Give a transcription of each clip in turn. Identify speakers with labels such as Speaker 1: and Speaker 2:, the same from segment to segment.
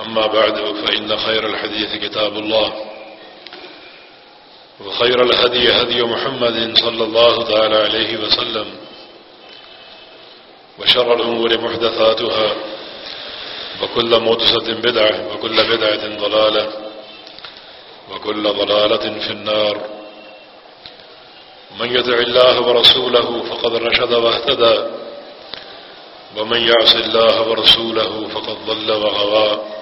Speaker 1: أما بعد فإن خير الحديث كتاب الله وخير الهدي هدي محمد صلى الله تعالى عليه وسلم وشر الأمور محدثاتها وكل مدسة بدعة وكل بدعة ضلالة وكل ضلالة في النار. من يدع الله ورسوله فقد رشد واهتدى ومن يعص الله ورسوله فقد ضل وغوى.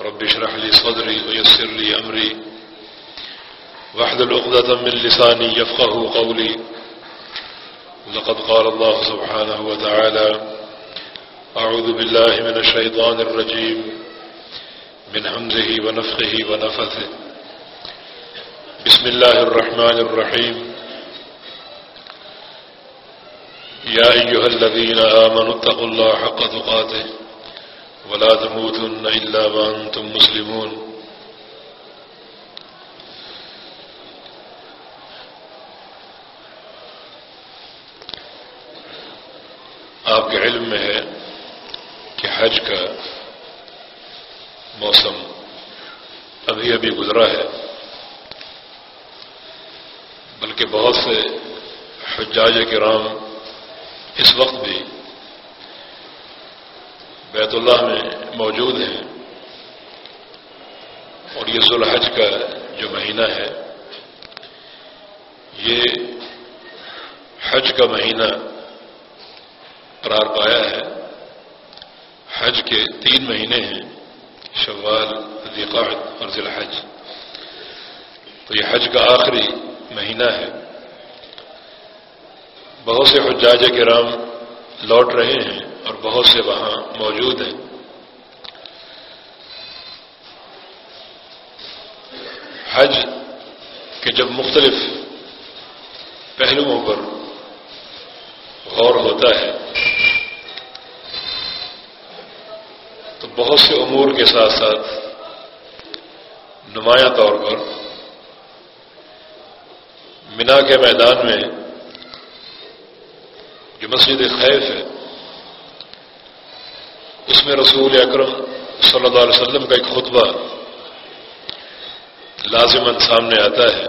Speaker 1: رب اشرح لي صدري ويسر لي أمري. واحلل عقدة من لساني يفقه قولي. لقد قال الله سبحانه وتعالى أعوذ بالله من الشيطان الرجيم، من حمزه ونفخه ونفثه. بسم الله الرحمن الرحيم. يا أيها الذين آمنوا اتقوا الله حق تقاته. ولا تموتن إلا وأنتم مسلمون. آپ کے علم میں ہے کہ حج کا موسم ابھی ابھی گزرا ہے، بلکہ بہت سے حجاج کرام اس وقت بھی بیت اللہ میں موجود ہیں اور یہ ذوالحج کا جو مہینہ ہے، یہ حج کا مہینہ قرار پایا ہے۔ حج کے تین مہینے ہیں، شوال ذیقعد اور ذی الحج تو یہ حج کا آخری مہینہ ہے۔ بہت سے حجاج کرام لوٹ رہے ہیں۔ اور بہت سے وہاں موجود ہیں۔ حج کے جب مختلف پہلوؤں پر غور ہوتا ہے، تو بہت سے امور کے ساتھ ساتھ نمایاں طور پر مینا کے میدان میں جو مسجد خیف ہے اس میں رسول اکرم صلی اللہ علیہ وسلم کا ایک خطبہ لازمن سامنے آتا ہے۔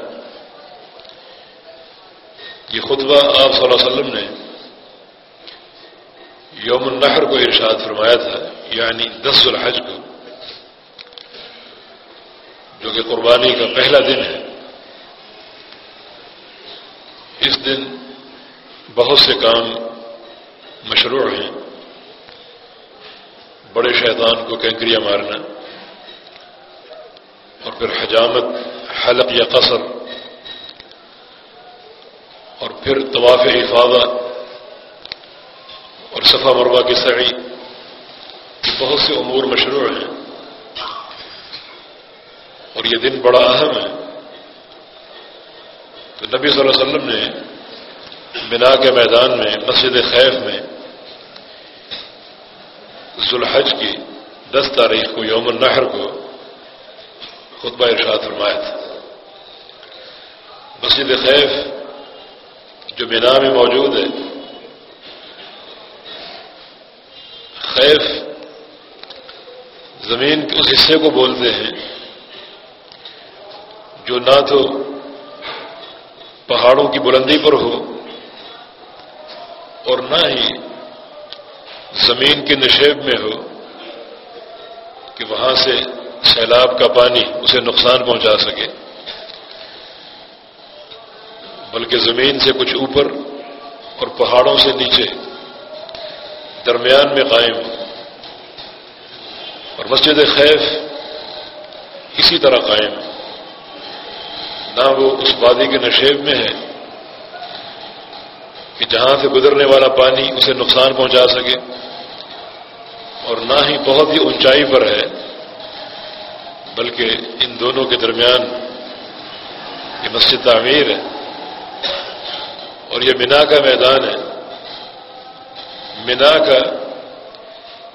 Speaker 1: یہ خطبہ آپ صلی اللہ علیہ وسلم نے یوم النحر کو ارشاد فرمایا تھا یعنی دس الحج کو، جو کہ قربانی کا پہلا دن ہے۔ اس دن بہت سے کام مشروع ہیں۔ بڑے شیطان کو کینکریاں مارنا اور پھر حجامت، حلق یا قصر، اور پھر طواف افادہ اور صفا مروا کی سعی بہت سے امور مشروع ہیں اور یہ دن بڑا اہم ہے۔ تو نبی صلی اللہ علیہ وسلم نے بنا کے میدان میں، مسجد خیف میں ذوالحج کی دس تاریخ کو، یوم النحر کو خطبہ ارشاد فرمایا تھا۔ مسجد خیف جو بنا میں موجود ہے، خیف زمین کے اس حصے کو بولتے ہیں جو نہ تو پہاڑوں کی بلندی پر ہو اور نہ ہی زمین کی نشیب میں ہو کہ وہاں سے سیلاب کا پانی اسے نقصان پہنچا سکے۔ بلکہ زمین سے کچھ اوپر اور پہاڑوں سے نیچے درمیان میں قائم ہو۔ اور مسجد خیف اسی طرح قائم نہ وہ اس وادی کے نشیب میں ہے کہ جہاں سے گزرنے والا پانی اسے نقصان پہنچا سکے۔ اور نہ ہی بہت ہی اونچائی پر ہے، بلکہ ان دونوں کے درمیان یہ مسجد تعمیر ہے اور یہ مینا کا میدان ہے۔ مینا کا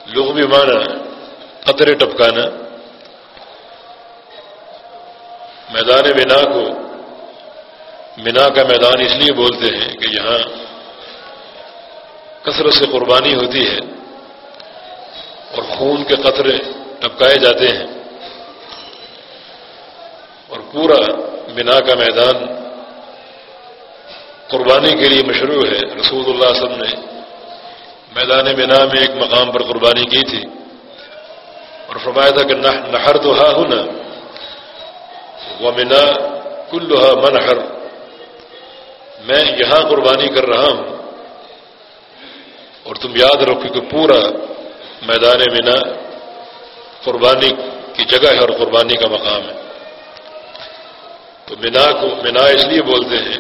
Speaker 1: لوگ بھی مانا قطرے ٹپکانا۔ میدان مینا کو مینا کا میدان اس لیے بولتے ہیں کہ یہاں کثرت سے قربانی ہوتی ہے۔ اور خون کے قطرے ٹپکائے جاتے ہیں۔ اور پورا مینا کا میدان قربانی کے لیے مشروع ہے۔ رسول اللہ صلی اللہ علیہ وسلم نے میدان مینا میں ایک مقام پر قربانی کی تھی۔ اور فرمایا تھا کہ نہر تو ہا ہوں نا وہ منا کل منہر میں یہاں قربانی کر رہا ہوں۔ اور تم یاد رکھو کہ پورا میدان مینا قربانی کی جگہ ہے اور قربانی کا مقام ہے۔ تو مینا کو مینا اس لیے بولتے ہیں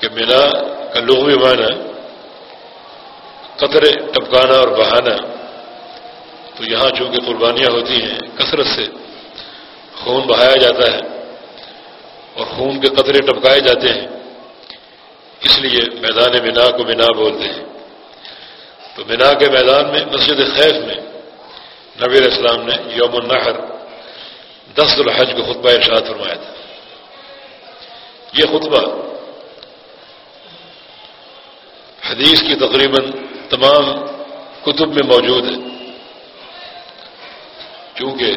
Speaker 1: کہ مینا کا لغوی معنی قطرے ٹپکانا اور بہانا۔ تو یہاں چونکہ قربانیاں ہوتی ہیں، کثرت سے خون بہایا جاتا ہے اور خون کے قطرے ٹپکائے جاتے ہیں۔ اس لیے میدان مینا کو مینا بولتے ہیں۔ تو مینا کے میدان میں، مسجد خیف میں نبی السلام نے یوم النحر، دس الحج کو خطبہ ارشاد فرمایا تھا۔ یہ خطبہ حدیث کی تقریباً تمام کتب میں موجود ہے۔ چونکہ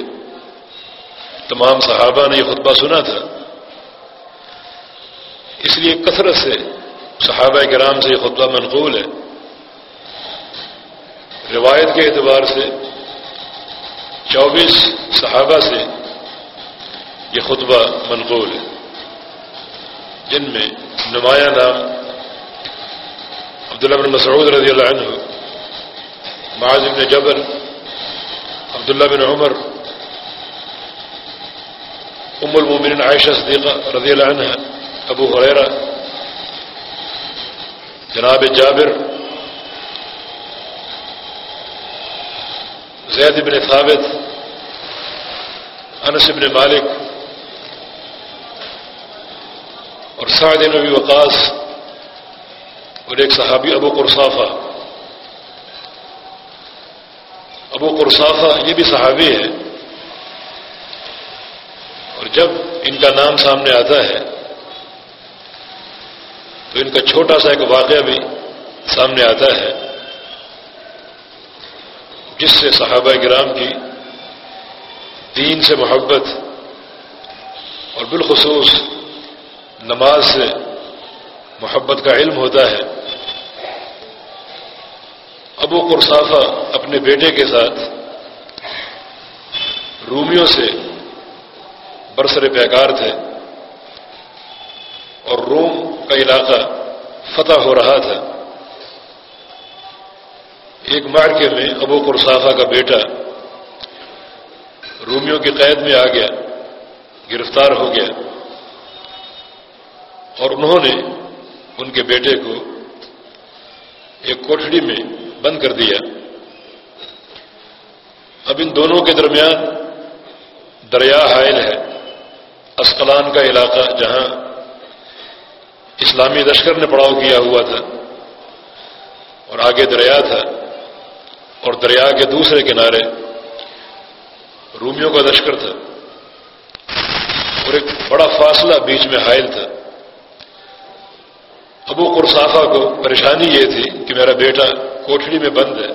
Speaker 1: تمام صحابہ نے یہ خطبہ سنا تھا، اس لیے کثرت سے صحابہ کرام سے یہ خطبہ منقول ہے۔ روایت کے اعتبار سے چوبیس صحابہ سے یہ خطبہ منقول ہے، جن میں نمایاں نام عبداللہ بن مسعود رضی اللہ عنہ، معاذ بن جبر عبداللہ بن عمر، ام المومن عائشہ صدیقہ رضی اللہ عنہ، ابو حریرہ جناب جابر زید بن ثابت انس بن مالک اور سعد نبی وقاص اور ایک صحابی ابو قرصافہ ابو قرصافہ یہ بھی صحابی ہے اور جب ان کا نام سامنے آتا ہے، تو ان کا چھوٹا سا ایک واقعہ بھی سامنے آتا ہے۔ جس سے صحابہ کرام کی دین سے محبت اور بالخصوص نماز سے محبت کا علم ہوتا ہے، ابو قرصافہ اپنے بیٹے کے ساتھ رومیوں سے برسر پیکار تھے اور روم کا علاقہ فتح ہو رہا تھا۔ ایک مارکے میں ابو قرصافہ کا بیٹا رومیوں کی قید میں آ گیا، گرفتار ہو گیا۔ اور انہوں نے ان کے بیٹے کو ایک کوٹڑی میں بند کر دیا۔ اب ان دونوں کے درمیان دریا حائل ہے، اسقلان کا علاقہ جہاں اسلامی لشکر نے پڑاؤ کیا ہوا تھا۔ اور آگے دریا تھا۔ اور دریا کے دوسرے کنارے رومیوں کا لشکر تھا اور ایک بڑا فاصلہ بیچ میں حائل تھا۔ ابو قرصافہ کو پریشانی یہ تھی کہ میرا بیٹا کوٹڑی میں بند ہے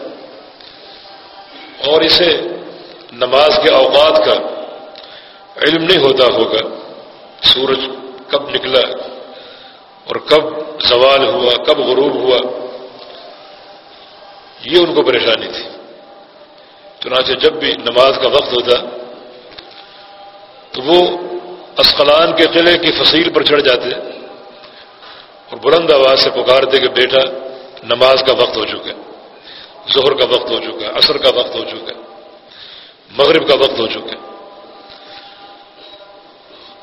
Speaker 1: اور اسے نماز کے اوقات کا علم نہیں ہوتا ہوگا۔ سورج کب نکلا اور کب زوال ہوا، کب غروب ہوا۔ یہ ان کو پریشانی تھی۔ چنانچہ جب بھی نماز کا وقت ہوتا تو وہ اسقلان کے قلعے کی فصیل پر چڑھ جاتے اور بلند آواز سے پکارتے کہ بیٹا نماز کا وقت ہو چکا ہے، ظہر کا وقت ہو چکا ہے، عصر کا وقت ہو چکا ہے، مغرب کا وقت ہو چکا ہے۔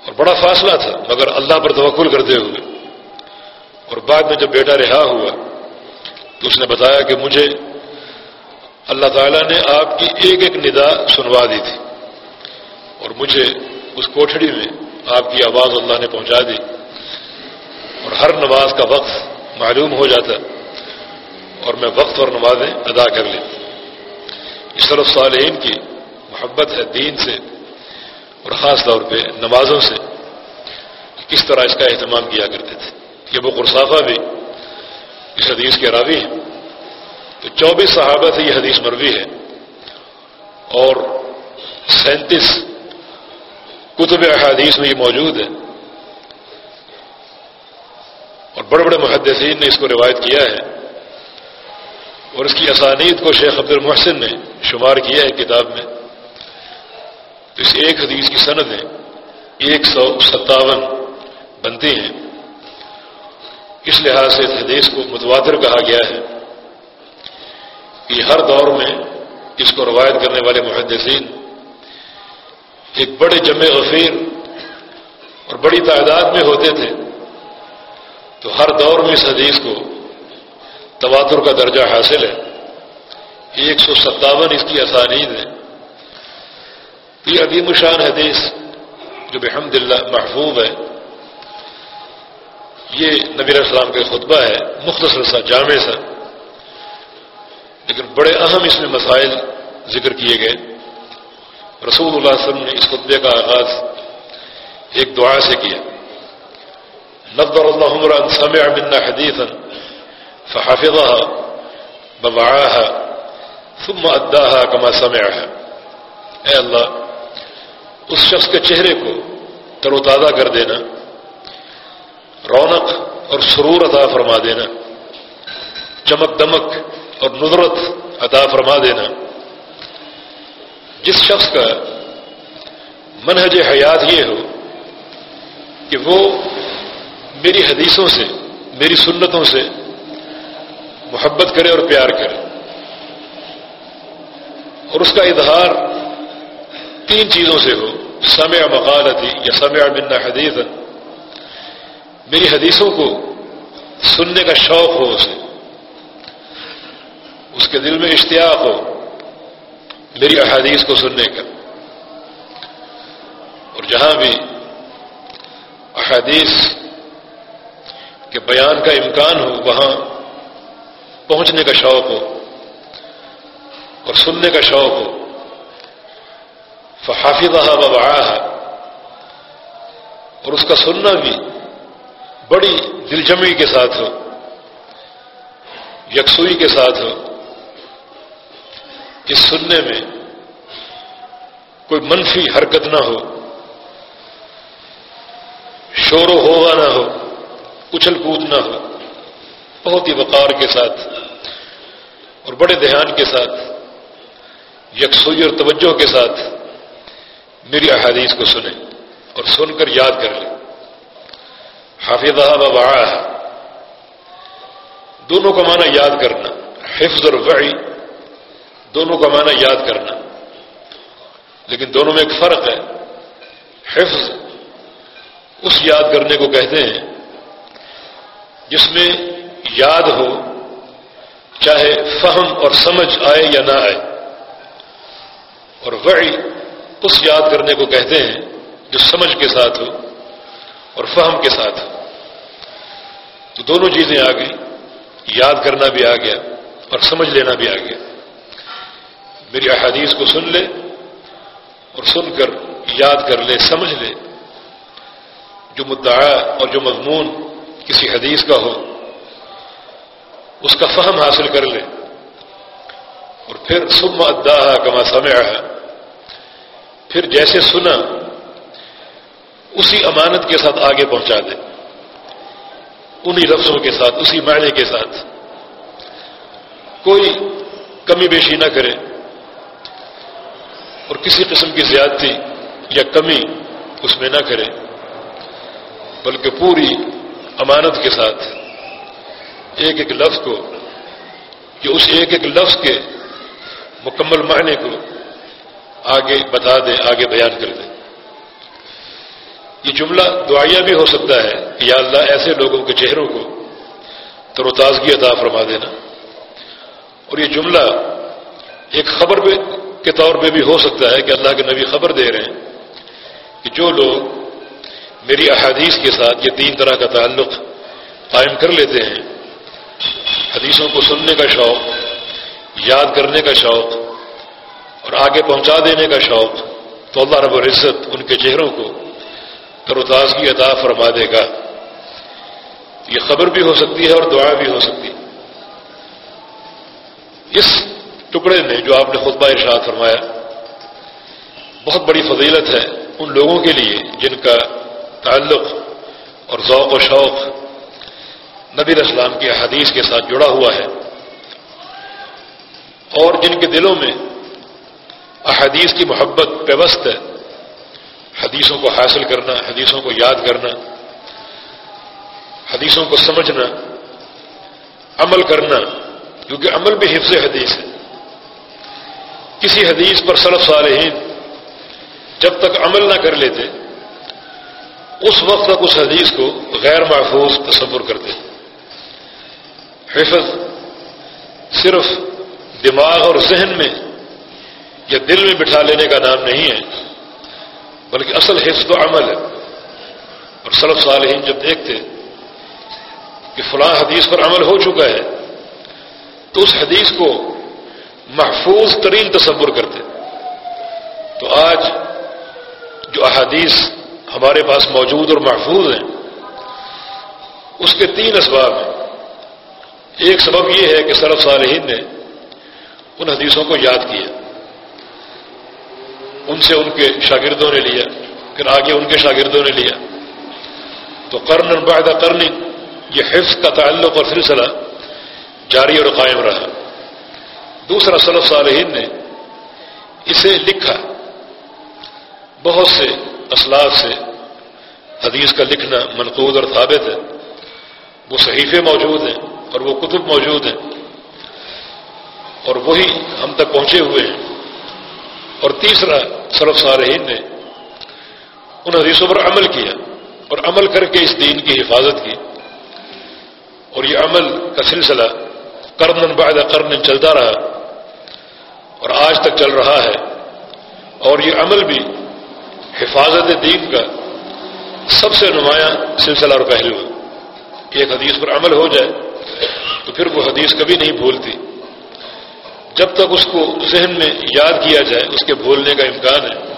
Speaker 1: اور بڑا فاصلہ تھا، مگر اللہ پر توقل کرتے ہوئے۔ اور بعد میں جب بیٹا رہا ہوا تو اس نے بتایا کہ مجھے اللہ تعالیٰ نے آپ کی ایک ایک ندا سنوا دی تھی اور مجھے اس کوٹھڑی میں آپ کی آواز اللہ نے پہنچا دی اور ہر نماز کا وقت معلوم ہو جاتا اور میں وقت اور نمازیں ادا کر لیتی اس طرح صالحین کی محبت ہے دین سے اور خاص طور پہ نمازوں سے۔ کس طرح اس کا اہتمام کیا کرتے تھے؟ یہ وہ قرصافہ بھی اس حدیث کے راوی ہیں۔ تو چوبیس صحابہ سے یہ حدیث مروی ہے اور سینتیس کتب احادیث میں یہ موجود ہے اور بڑے بڑے محدثین نے اس کو روایت کیا ہے اور اس کی اسانید کو شیخ عبد المحسن نے شمار کیا ہے کتاب میں تو اس ایک حدیث کی سندیں ایک سو ستاون بنتی ہیں۔ اس لحاظ سے اس حدیث کو متواتر کہا گیا ہے۔ کہ ہر دور میں اس کو روایت کرنے والے محدثین ایک بڑے جمع غفیر اور بڑی تعداد میں ہوتے تھے، تو ہر دور میں اس حدیث کو تواتر کا درجہ حاصل ہے۔ ایک سو ستاون اس کی اسانید ہے۔ یہ عدیم شان حدیث جو بحمد اللہ محفوظ ہے، یہ نبی السلام کے خطبہ ہے، مختصر سا جامع سا۔ لیکن بڑے اہم اس میں مسائل ذکر کیے گئے۔ رسول اللہ علیہ وسلم نے اس خطبے کا آغاز ایک دعا سے کیا۔ نبر اللہ عمر سمع منا حدیثا فحافظها بوعاها ثم اداها كما سمعها اے اللہ، اس شخص کے چہرے کو تر و تازہ کر دینا، رونق اور سرور عطا فرما دینا، چمک دمک اور ندرت عطا فرما دینا۔ جس شخص کا منہج حیات یہ ہو کہ وہ میری حدیثوں سے، میری سنتوں سے محبت کرے اور پیار کرے۔ اور اس کا اظہار تین چیزوں سے ہو۔ سمع مقالتی یا سمع منا حدیث میری حدیثوں کو سننے کا شوق ہو اسے۔ اس کے دل میں اشتیاق ہو میری احادیث کو سننے کا۔ اور جہاں بھی احادیث کے بیان کا امکان ہو، وہاں پہنچنے کا شوق ہو اور سننے کا شوق ہو۔ فحافظہ و اور اس کا سننا بھی بڑی دلجمی کے ساتھ ہو، یکسوئی کے ساتھ ہو۔ اس سننے میں کوئی منفی حرکت نہ ہو، شور و ہوگا نہ ہو اچھل کود نہ ہو، بہت ہی وقار کے ساتھ اور بڑے دھیان کے ساتھ، یکسوئی اور توجہ کے ساتھ میری احادیث کو سنیں اور سن کر یاد کر لیں۔ حافظہ و دونوں کا معنی یاد کرنا، حفظ اور وعی دونوں کا معنی یاد کرنا۔ لیکن دونوں میں ایک فرق ہے۔ حفظ اس یاد کرنے کو کہتے ہیں جس میں یاد ہو، چاہے فہم اور سمجھ آئے یا نہ آئے۔ اور وعی اس یاد کرنے کو کہتے ہیں جو سمجھ کے ساتھ ہو اور فہم کے ساتھ ہو۔ تو دونوں چیزیں آ گئی یاد کرنا بھی آ گیا اور سمجھ لینا بھی آ گیا۔ میری احادیث کو سن لے اور سن کر یاد کر لے، سمجھ لے۔ جو مدعا اور جو مضمون کسی حدیث کا ہو، اس کا فہم حاصل کر لے۔ اور پھر سم ادا کما سمع پھر جیسے سنا، اسی امانت کے ساتھ آگے پہنچا دے۔ انہی لفظوں کے ساتھ، اسی معنی کے ساتھ۔ کوئی کمی بیشی نہ کرے۔ اور کسی قسم کی زیادتی یا کمی اس میں نہ کرے بلکہ پوری امانت کے ساتھ۔ ایک ایک لفظ کو کہ اس ایک ایک لفظ کے مکمل معنی کو آگے بتا دے، آگے بیان کر دے۔ یہ جملہ دعائیہ بھی ہو سکتا ہے کہ یا اللہ ایسے لوگوں کے چہروں کو تر و تازگی عطا فرما دینا۔ اور یہ جملہ ایک خبر کے طور پہ بھی ہو سکتا ہے کہ اللہ کے نبی خبر دے رہے ہیں کہ جو لوگ میری احادیث کے ساتھ یہ تین طرح کا تعلق قائم کر لیتے ہیں، حدیثوں کو سننے کا شوق، یاد کرنے کا شوق اور آگے پہنچا دینے کا شوق، تو اللہ رب العزت ان کے چہروں کو تر و تازگی عطا فرما دے گا۔ یہ خبر بھی ہو سکتی ہے اور دعا بھی ہو سکتی ہے۔ اس ٹکڑے میں جو آپ نے خطبہ ارشاد فرمایا، بہت بڑی فضیلت ہے ان لوگوں کے لیے جن کا تعلق اور ذوق و شوق نبی اسلام کی حدیث کے ساتھ جڑا ہوا ہے اور جن کے دلوں میں احادیث کی محبت پیوست ہے، حدیثوں کو حاصل کرنا، حدیثوں کو یاد کرنا، حدیثوں کو سمجھنا، عمل کرنا، کیونکہ عمل بھی حفظ حدیث ہے۔ کسی حدیث پر صرف صالحین جب تک عمل نہ کر لیتے، اس وقت تک اس حدیث کو غیر محفوظ تصور کرتے۔ حفظ صرف دماغ اور ذہن میں یا دل میں بٹھا لینے کا نام نہیں ہے، بلکہ اصل حفظ تو عمل ہے۔ اور سلف صالحین جب دیکھتے کہ فلاں حدیث پر عمل ہو چکا ہے، تو اس حدیث کو محفوظ ترین تصور کرتے تو آج جو احادیث ہمارے پاس موجود اور محفوظ ہیں، اس کے تین اسباب ہیں۔ ایک سبب یہ ہے کہ سرف صالحین نے ان حدیثوں کو یاد کیا۔ ان سے ان کے شاگردوں نے لیا، پھر آگے ان کے شاگردوں نے لیا۔ تو قرن بعد قرن یہ حفظ کا تعلق اور سلسلہ جاری اور قائم رہا۔ دوسرا صلف صالحین نے اسے لکھا۔ بہت سے اسلاف سے حدیث کا لکھنا منقود اور ثابت ہے۔ وہ صحیفے موجود ہیں اور وہ کتب موجود ہیں۔ اور وہی ہم تک پہنچے ہوئے ہیں۔ اور تیسرا صرف صالحین نے ان حدیثوں پر عمل کیا اور عمل کر کے اس دین کی حفاظت کی۔ اور یہ عمل کا سلسلہ کرن بعد قرن چلتا رہا۔ اور آج تک چل رہا ہے۔ اور یہ عمل بھی حفاظت دین کا سب سے نمایاں سلسلہ اور پہلو ہے۔ کہ ایک حدیث پر عمل ہو جائے تو پھر وہ حدیث کبھی نہیں بھولتی۔ جب تک اس کو ذہن میں یاد کیا جائے، اس کے بھولنے کا امکان ہے۔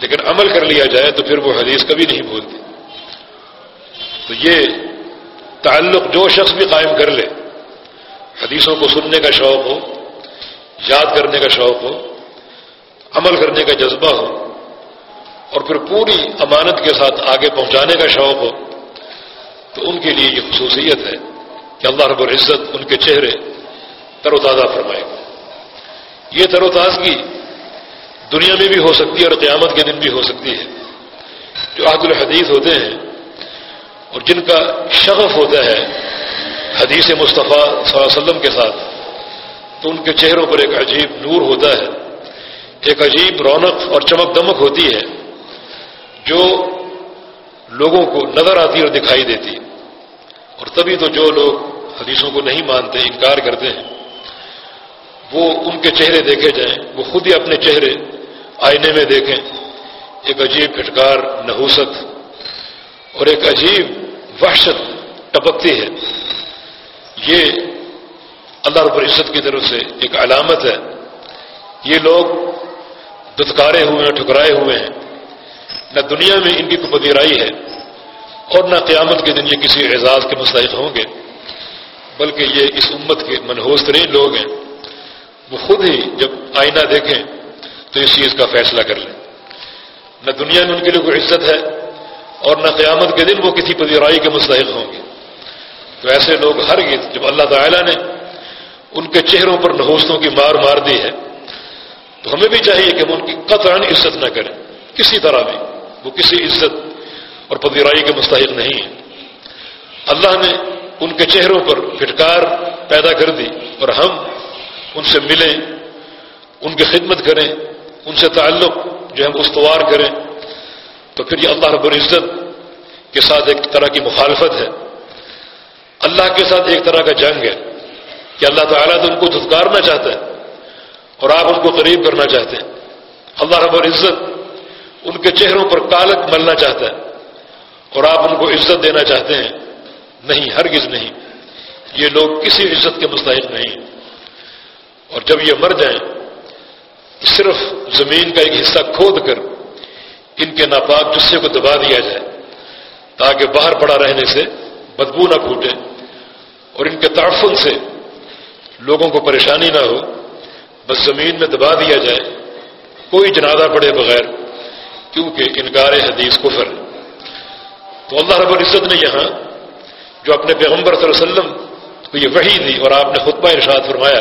Speaker 1: لیکن عمل کر لیا جائے تو پھر وہ حدیث کبھی نہیں بھولتی۔ تو یہ تعلق جو شخص بھی قائم کر لے، حدیثوں کو سننے کا شوق ہو یاد کرنے کا شوق ہو، عمل کرنے کا جذبہ ہو، اور پھر پوری امانت کے ساتھ آگے پہنچانے کا شوق ہو، تو ان کے لیے یہ خصوصیت ہے کہ اللہ رب العزت ان کے چہرے تر و تازہ فرمائے۔ گا یہ تر و تازگی دنیا میں بھی ہو سکتی ہے اور قیامت کے دن بھی ہو سکتی ہے۔ جو عہد الحدیث ہوتے ہیں اور جن کا شغف ہوتا ہے حدیث مصطفیٰ صلی اللہ علیہ وسلم کے ساتھ تو ان کے چہروں پر ایک عجیب نور ہوتا ہے۔ ایک عجیب رونق اور چمک دمک ہوتی ہے جو لوگوں کو نظر آتی اور دکھائی دیتی۔ اور تبھی تو جو لوگ حدیثوں کو نہیں مانتے، انکار کرتے ہیں، وہ ان کے چہرے دیکھے جائیں۔ وہ خود ہی اپنے چہرے آئینے میں دیکھیں۔ ایک عجیب پھٹکار، نحوست اور ایک عجیب وحشت ٹپکتی ہے۔ یہ اللہ رب العزت کی طرف سے ایک علامت ہے۔ یہ لوگ دتکارے ہوئے ہیں، ٹھکرائے ہوئے ہیں۔ نہ دنیا میں ان کی کوئی پذیرائی ہے اور نہ قیامت کے دن یہ کسی اعزاز کے مستحق ہوں گے۔ بلکہ یہ اس امت کے منحوس ترین لوگ ہیں۔ وہ خود ہی جب آئینہ دیکھیں تو اس چیز کا فیصلہ کر لیں۔ نہ دنیا میں ان کے لیے کوئی عزت ہے اور نہ قیامت کے دن وہ کسی پذیرائی کے مستحق ہوں گے۔ تو ایسے لوگ ہر گیت جب اللہ تعالیٰ نے ان کے چہروں پر نحوستوں کی مار مار دی ہے۔ تو ہمیں بھی چاہیے کہ ہم ان کی قطعا عزت نہ کریں، کسی طرح بھی۔ وہ کسی عزت اور پذیرائی کے مستحق نہیں ہے اللہ نے ان کے چہروں پر پھٹکار پیدا کر دی اور ہم ان سے ملیں، ان کی خدمت کریں، ان سے تعلق جو ہم استوار کریں۔ تو پھر یہ اللہ رب العزت کے ساتھ ایک طرح کی مخالفت ہے۔ اللہ کے ساتھ ایک طرح کا جنگ ہے۔ کہ اللہ تعالیٰ تو ان کو دھتکارنا چاہتا ہے اور آپ ان کو قریب کرنا چاہتے ہیں۔ اللہ رب العزت ان کے چہروں پر کالک ملنا چاہتا ہے اور آپ ان کو عزت دینا چاہتے ہیں۔ نہیں، ہرگز نہیں۔ یہ لوگ کسی عزت کے مستحق نہیں۔ اور جب یہ مر جائیں تو صرف زمین کا ایک حصہ کھود کر ان کے ناپاک جسے کو دبا دیا جائے، تاکہ باہر پڑا رہنے سے، بدبو نہ پھوٹے اور ان کے تعفن سے لوگوں کو پریشانی نہ ہو، بس زمین میں دبا دیا جائے، کوئی جنازہ پڑے بغیر، کیونکہ انکار حدیث کفر تو اللہ رب العزت نے یہاں جو اپنے پیغمبر صلی اللہ علیہ وسلم کو یہ وحی دی اور آپ نے خطبہ ارشاد فرمایا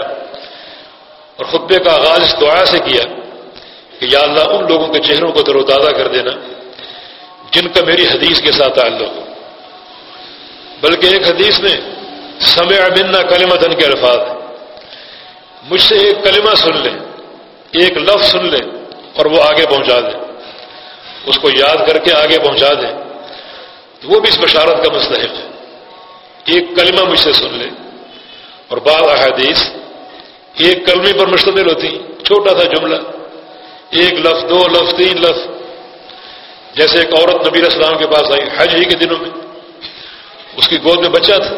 Speaker 1: اور خطبے کا آغاز اس دعا سے کیا کہ یا اللہ ان لوگوں کے چہروں کو تر و تازہ کر دینا جن کا میری حدیث کے ساتھ تعلق ہو۔ بلکہ ایک حدیث میں سمع منا کلمہ دن کے الفاظ ہیں۔ مجھ سے ایک کلمہ سن لیں ایک لفظ سن لیں اور وہ آگے پہنچا دیں اس کو یاد کر کے آگے پہنچا دیں تو وہ بھی اس بشارت کا مستحق ہے۔ ایک کلمہ مجھ سے سن لے۔ اور بعض احادیث ایک کلمے پر مشتمل ہوتی چھوٹا تھا جملہ۔ ایک لفظ، دو لفظ، تین لفظ۔ جیسے ایک عورت نبی اسلام کے پاس آئی حج ہی کے دنوں میں۔ اس کی گود میں بچہ تھا۔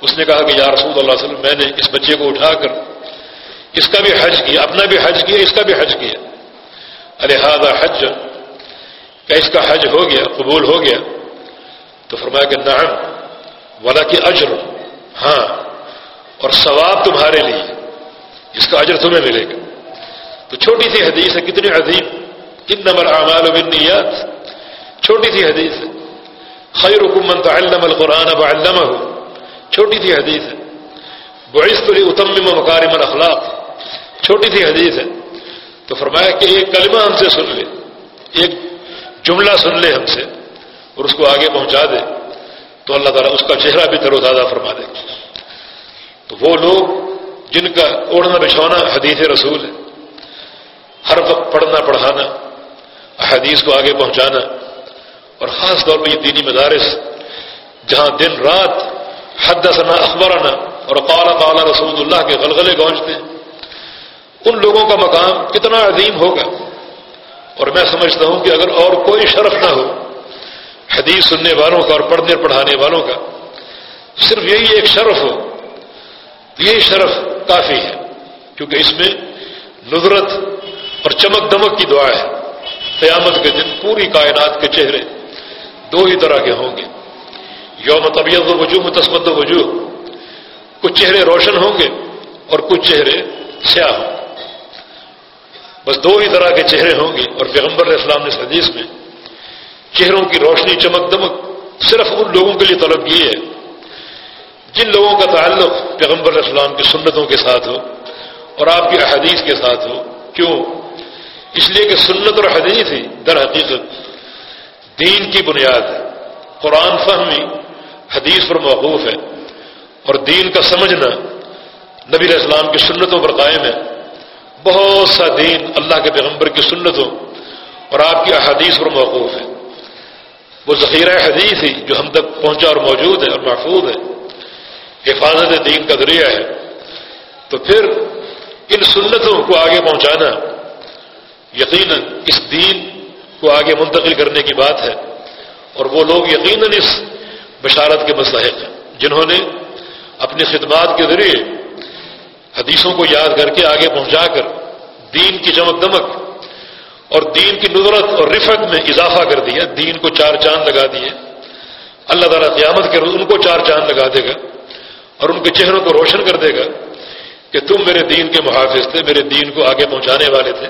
Speaker 1: اس نے کہا کہ یا رسول اللہ علیہ وسلم، میں نے اس بچے کو اٹھا کر اس کا بھی حج کیا، اپنا بھی حج کیا، اس کا بھی حج کیا۔ الحاظ حج کیا اس کا حج ہو گیا، قبول ہو گیا۔ تو فرمایا کہ نعم والا کی اجر ہاں اور ثواب تمہارے لیے۔ اس کا اجر تمہیں ملے گا۔ تو چھوٹی سی حدیث ہے، کتنی عظیم۔ کن نمبر اعمال و بنیات چھوٹی سی حدیث ہے۔ خیر حکومت علم القرآن اب علامہ چھوٹی سی حدیث ہے۔ بعث اتم مکارم الاخلاق چھوٹی سی حدیث ہے۔ تو فرمایا کہ ایک کلمہ ہم سے سن لے، ایک جملہ سن لے ہم سے اور اس کو آگے پہنچا دے۔ تو اللہ تعالیٰ اس کا چہرہ بھی تر و تازہ فرما دے۔ تو وہ لوگ جن کا اوڑھنا بچھونا حدیث رسول ہے، ہر وقت پڑھنا پڑھانا حدیث کو آگے پہنچانا، اور خاص طور پہ یہ دینی مدارس، جہاں دن رات حد ثنا اخبارانہ اور قال تعالیٰ رسول اللہ کے غلغلے گونجتے ہیں۔ ان لوگوں کا مقام کتنا عظیم ہوگا۔ اور میں سمجھتا ہوں کہ اگر اور کوئی شرف نہ ہو، حدیث سننے والوں کا اور پڑھنے پڑھانے والوں کا، صرف یہی ایک شرف ہو، یہی شرف کافی ہے۔ کیونکہ اس میں نظرت اور چمک دمک کی دعا ہے۔ قیامت کے دن پوری کائنات کے چہرے دو ہی طرح کے ہوں گے۔ یوم طبیعت و وجوہ متسمت و وجوہ کچھ چہرے روشن ہوں گے اور کچھ چہرے سیاہ ہوں گے۔ بس دو ہی طرح کے چہرے ہوں گے اور پیغمبر علیہ السلام نے اس حدیث میں چہروں کی روشنی چمک دمک صرف ان لوگوں کے لیے طلب کی ہے جن لوگوں کا تعلق پیغمبر علیہ السلام کی سنتوں کے ساتھ ہو اور آپ کی احادیث کے ساتھ ہو۔ کیوں؟ اس لیے کہ سنت اور حدیث ہی در حقیقت دین کی بنیاد ہے۔ قرآن فہمی، حدیث پر موقوف ہے۔ اور دین کا سمجھنا نبی علیہ السلام کی سنتوں پر قائم ہے۔ بہت سا دین اللہ کے پیغمبر کی سنتوں اور آپ کی احادیث پر موقوف ہے۔ وہ ذخیرہ حدیث ہی جو ہم تک پہنچا اور موجود ہے اور محفوظ ہے، حفاظت دین کا ذریعہ ہے۔ تو پھر ان سنتوں کو آگے پہنچانا یقیناً اس دین کو آگے منتقل کرنے کی بات ہے۔ اور وہ لوگ یقیناً اس بشارت کے مستحق ہیں، جنہوں نے اپنی خدمات کے ذریعے حدیثوں کو یاد کر کے آگے پہنچا کر دین کی چمک دمک اور دین کی نظرت اور رفت میں اضافہ کر دیا، دین کو چار چاند لگا دیے۔ اللہ تعالیٰ قیامت کے روز ان کو چار چاند لگا دے گا اور ان کے چہروں کو روشن کر دے گا کہ تم میرے دین کے محافظ تھے، میرے دین کو آگے پہنچانے والے تھے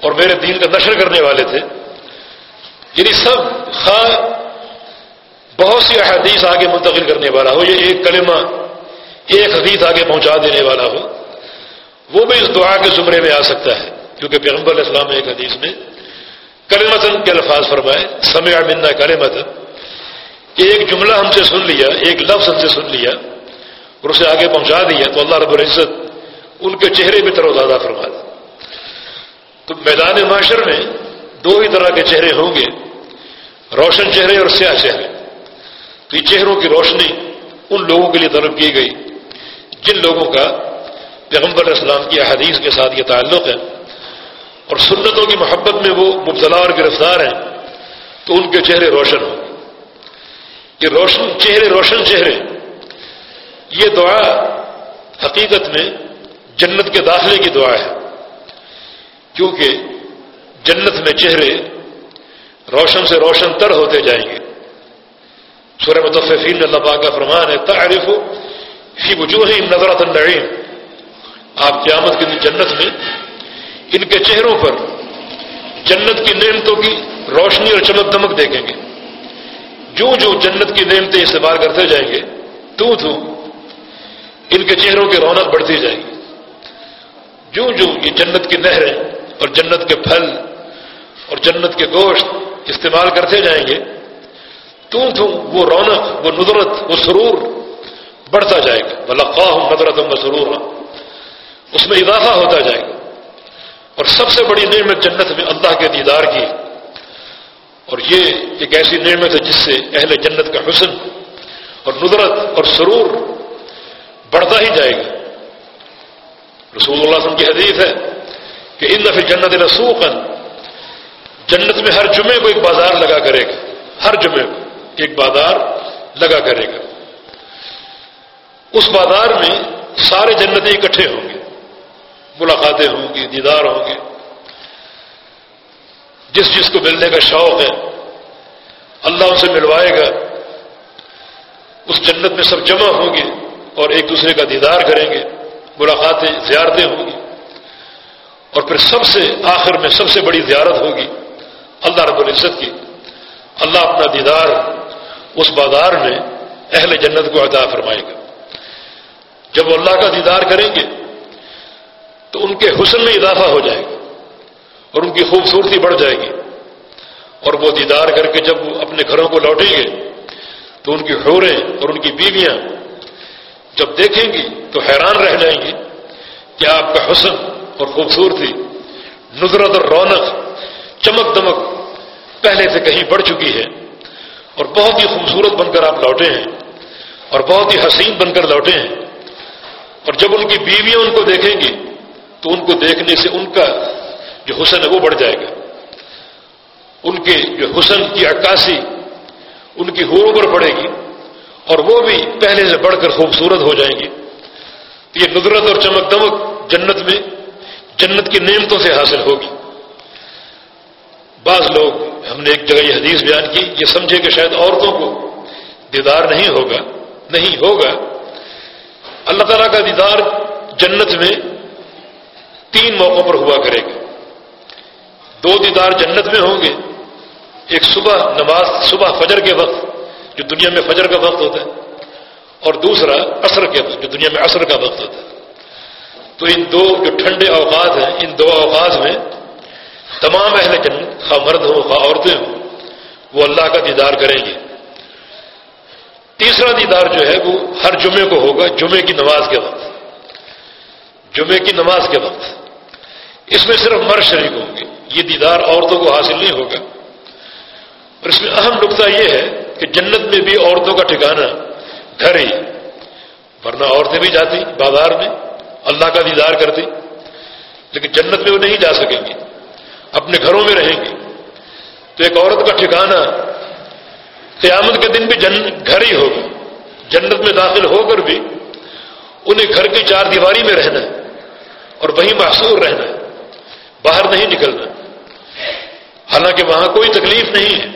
Speaker 1: اور میرے دین کا نشر کرنے والے تھے۔ یعنی سب خواہ بہت سی احادیث آگے منتقل کرنے والا ہو، یہ ایک کلمہ ایک حدیث آگے پہنچا دینے والا ہو وہ بھی اس دعا کے زمرے میں آ سکتا ہے، کیونکہ پیغمبر علیہ السلام ایک حدیث میں کرمتن کے الفاظ فرمائے، سمع منا کرمتن کہ ایک جملہ ہم سے سن لیا، ایک لفظ ہم سے سن لیا، اور اسے آگے پہنچا دیا تو اللہ رب العزت ان کے چہرے بھی تر و زیادہ فرما دیا تو میدان معاشر میں دو ہی طرح کے چہرے ہوں گے، روشن چہرے اور سیاہ چہرے۔ تو یہ چہروں کی روشنی ان لوگوں کے لیے طلب کی گئی۔ جن لوگوں کا پیغمبر اسلام کی احادیث کے ساتھ یہ تعلق ہے اور سنتوں کی محبت میں وہ مبتلا اور گرفتار ہیں، تو ان کے چہرے روشن ہوں۔ یہ روشن چہرے روشن چہرے، یہ دعا حقیقت میں جنت کے داخلے کی دعا ہے۔ کیونکہ جنت میں چہرے روشن سے روشن تر ہوتے جائیں گے۔ سورہ متفین اللہ پاک کا فرمان ہے تعریف فی وجوہ نظرت النعیم۔ آپ قیامت کے جنت میں ان کے چہروں پر جنت کی نعمتوں کی روشنی اور چمک دمک دیکھیں گے۔ جو جو جنت کی نعمتیں استعمال کرتے جائیں گے، تو تو ان کے چہروں کی رونق بڑھتی جائے گی۔ جو جو یہ جنت کی نہریں اور جنت کے پھل اور جنت کے گوشت استعمال کرتے جائیں گے، تو تو وہ رونق، وہ ندرت، وہ سرور بڑھتا جائے گا۔ بلقاہ ندرت و سرور اس میں اضافہ ہوتا جائے گا۔ اور سب سے بڑی نعمت جنت میں اللہ کے دیدار کی اور یہ ایک ایسی نعمت ہے جس سے اہل جنت کا حسن اور ندرت اور سرور بڑھتا ہی جائے گا۔ رسول اللہ علیہ وسلم کی حدیث ہے کہ ان دفعہ جنت رسوخن جنت میں ہر جمعے کو ایک بازار لگا کرے گا۔ ہر جمعے کو ایک بازار لگا کرے گا۔ اس بازار میں سارے جنتیں اکٹھے ہوں گے۔ ملاقاتیں ہوں گی، دیدار ہوں گے۔ جس جس کو ملنے کا شوق ہے، اللہ ان سے ملوائے گا۔ اس جنت میں سب جمع ہوں گے اور ایک دوسرے کا دیدار کریں گے۔ ملاقاتیں، زیارتیں ہوں گی۔ اور پھر سب سے آخر میں سب سے بڑی زیارت ہوگی اللہ رب العزت کی۔ اللہ اپنا دیدار اس بازار میں اہل جنت کو عطا فرمائے گا۔ جب وہ اللہ کا دیدار کریں گے تو ان کے حسن میں اضافہ ہو جائے گا اور ان کی خوبصورتی بڑھ جائے گی اور وہ دیدار کر کے جب وہ اپنے گھروں کو لوٹیں گے تو ان کی حوریں اور ان کی بیویاں جب دیکھیں گی تو حیران رہ جائیں گی کہ آپ کا حسن اور خوبصورتی نظرت اور رونق چمک دمک پہلے سے کہیں بڑھ چکی ہے اور بہت ہی خوبصورت بن کر آپ لوٹے ہیں اور بہت ہی حسین بن کر لوٹے ہیں اور جب ان کی بیویاں ان کو دیکھیں گی تو ان کو دیکھنے سے ان کا جو حسن ہے وہ بڑھ جائے گا۔ ان کے جو حسن کی عکاسی ان کی حوروں پر پڑے گی اور وہ بھی پہلے سے بڑھ کر خوبصورت ہو جائیں گی۔ تو یہ ندرت اور چمک دمک جنت میں جنت کی نعمتوں سے حاصل ہوگی۔ بعض لوگ ہم نے ایک جگہ یہ حدیث بیان کی، یہ سمجھے کہ شاید عورتوں کو دیدار نہیں ہوگا نہیں ہوگا۔ اللہ تعالیٰ کا دیدار جنت میں تین موقعوں پر ہوا کرے گا۔ دو دیدار جنت میں ہوں گے۔ ایک صبح نماز، صبح فجر کے وقت، جو دنیا میں فجر کا وقت ہوتا ہے، اور دوسرا عصر کے وقت، جو دنیا میں عصر کا وقت ہوتا ہے۔ تو ان دو جو ٹھنڈے اوقات ہیں، ان دو اوقات میں تمام اہل جنت، خواہ مرد ہوں، خواہ عورتیں ہوں، وہ اللہ کا دیدار کریں گے۔ تیسرا دیدار جو ہے وہ ہر جمعے کو ہوگا، جمعے کی نماز کے وقت۔ جمعے کی نماز کے وقت۔ اس میں صرف مرد شریک ہوں گے۔ یہ دیدار عورتوں کو حاصل نہیں ہوگا۔ اور اس میں اہم نقطہ یہ ہے کہ جنت میں بھی عورتوں کا ٹھکانا گھر ہی۔ ورنہ عورتیں بھی جاتی، بازار میں اللہ کا دیدار کرتی۔ لیکن جنت میں وہ نہیں جا سکیں گی۔ اپنے گھروں میں رہیں گی۔ تو ایک عورت کا ٹھکانا قیامت کے دن بھی جن گھر ہی ہوگا۔ جنت میں داخل ہو کر بھی انہیں گھر کی چار دیواری میں رہنا ہے اور وہیں محصور رہنا ہے۔ باہر نہیں نکلنا۔ حالانکہ وہاں کوئی تکلیف نہیں ہے،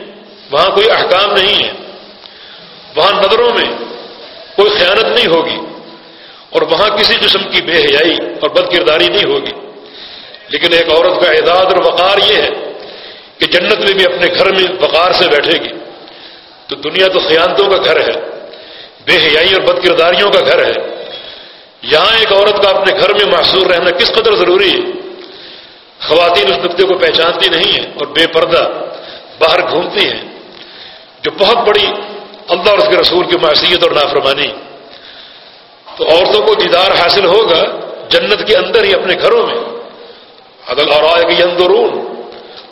Speaker 1: وہاں کوئی احکام نہیں ہے۔ وہاں نظروں میں کوئی خیانت نہیں ہوگی اور وہاں کسی قسم کی بے حیائی اور بد کرداری نہیں ہوگی۔ لیکن ایک عورت کا اعداد اور وقار یہ ہے کہ جنت میں بھی اپنے گھر میں وقار سے بیٹھے گی۔ تو دنیا تو خیانتوں کا گھر ہے، بے حیائی اور بد کرداریوں کا گھر ہے۔ یہاں ایک عورت کا اپنے گھر میں محصور رہنا کس قدر ضروری ہے؟ خواتین اس نقطے کو پہچانتی نہیں ہیں اور بے پردہ باہر گھومتی ہیں، جو بہت بڑی اللہ اور اس کے رسول کی معصیت اور نافرمانی۔ تو عورتوں کو دیدار حاصل ہوگا جنت کے اندر ہی اپنے گھروں میں۔ عدل اور آئے گی اندرون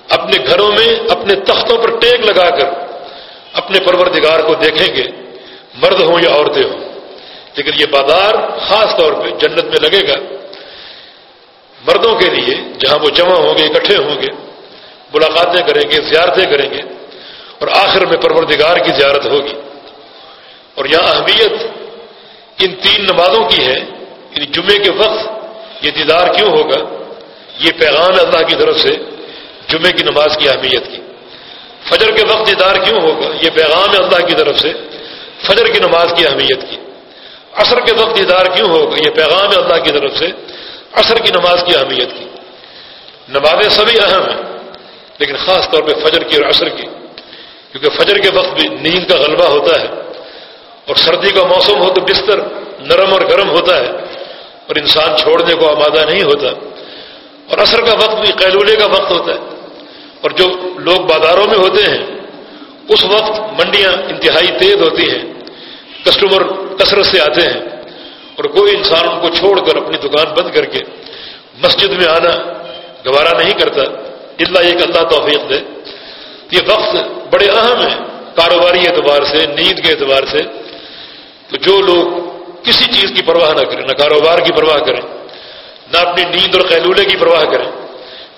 Speaker 1: اپنے گھروں میں اپنے تختوں پر ٹیک لگا کر اپنے پروردگار کو دیکھیں گے، مرد ہوں یا عورتیں ہوں۔ لیکن یہ بازار خاص طور پہ جنت میں لگے گا۔ مردوں کے لیے جہاں وہ جمع ہوں گے، اکٹھے ہوں گے، ملاقاتیں کریں گے، زیارتیں کریں گے، اور آخر میں پروردگار کی زیارت ہوگی۔ اور یہاں اہمیت ان تین نمازوں کی ہے۔ یعنی جمعے کے وقت یہ دیدار کیوں ہوگا؟ یہ پیغام اللہ کی طرف سے جمعے کی نماز کی اہمیت کی۔ فجر کے وقت دیدار کیوں ہوگا؟ یہ پیغام ہے اللہ کی طرف سے۔ فجر کی نماز کی اہمیت کی۔ عصر کے وقت دیدار کیوں ہوگا؟ یہ پیغام ہے اللہ کی طرف سے۔ عصر کی نماز کی اہمیت کی۔ نمازیں سبھی اہم ہیں، لیکن خاص طور پہ فجر کی اور عصر کی۔ کیونکہ فجر کے وقت بھی نیند کا غلبہ ہوتا ہے، اور سردی کا موسم ہو تو بستر نرم اور گرم ہوتا ہے، اور انسان چھوڑنے کو آمادہ نہیں ہوتا۔ اور عصر کا وقت بھی قیلولے کا وقت ہوتا ہے۔ اور جو لوگ بازاروں میں ہوتے ہیں، اس وقت منڈیاں انتہائی تیز ہوتی ہیں، کسٹمر کثرت سے آتے ہیں اور کوئی انسان ان کو چھوڑ کر اپنی دکان بند کر کے مسجد میں آنا گوارا نہیں کرتا اللہ ایک اللہ توفیق دے۔ یہ وقت بڑے اہم ہیں کاروباری اعتبار سے، نیند کے اعتبار سے۔ تو جو لوگ کسی چیز کی پرواہ نہ کریں، نہ کاروبار کی پرواہ کریں، نہ اپنی نیند اور قیلولے کی پرواہ کریں،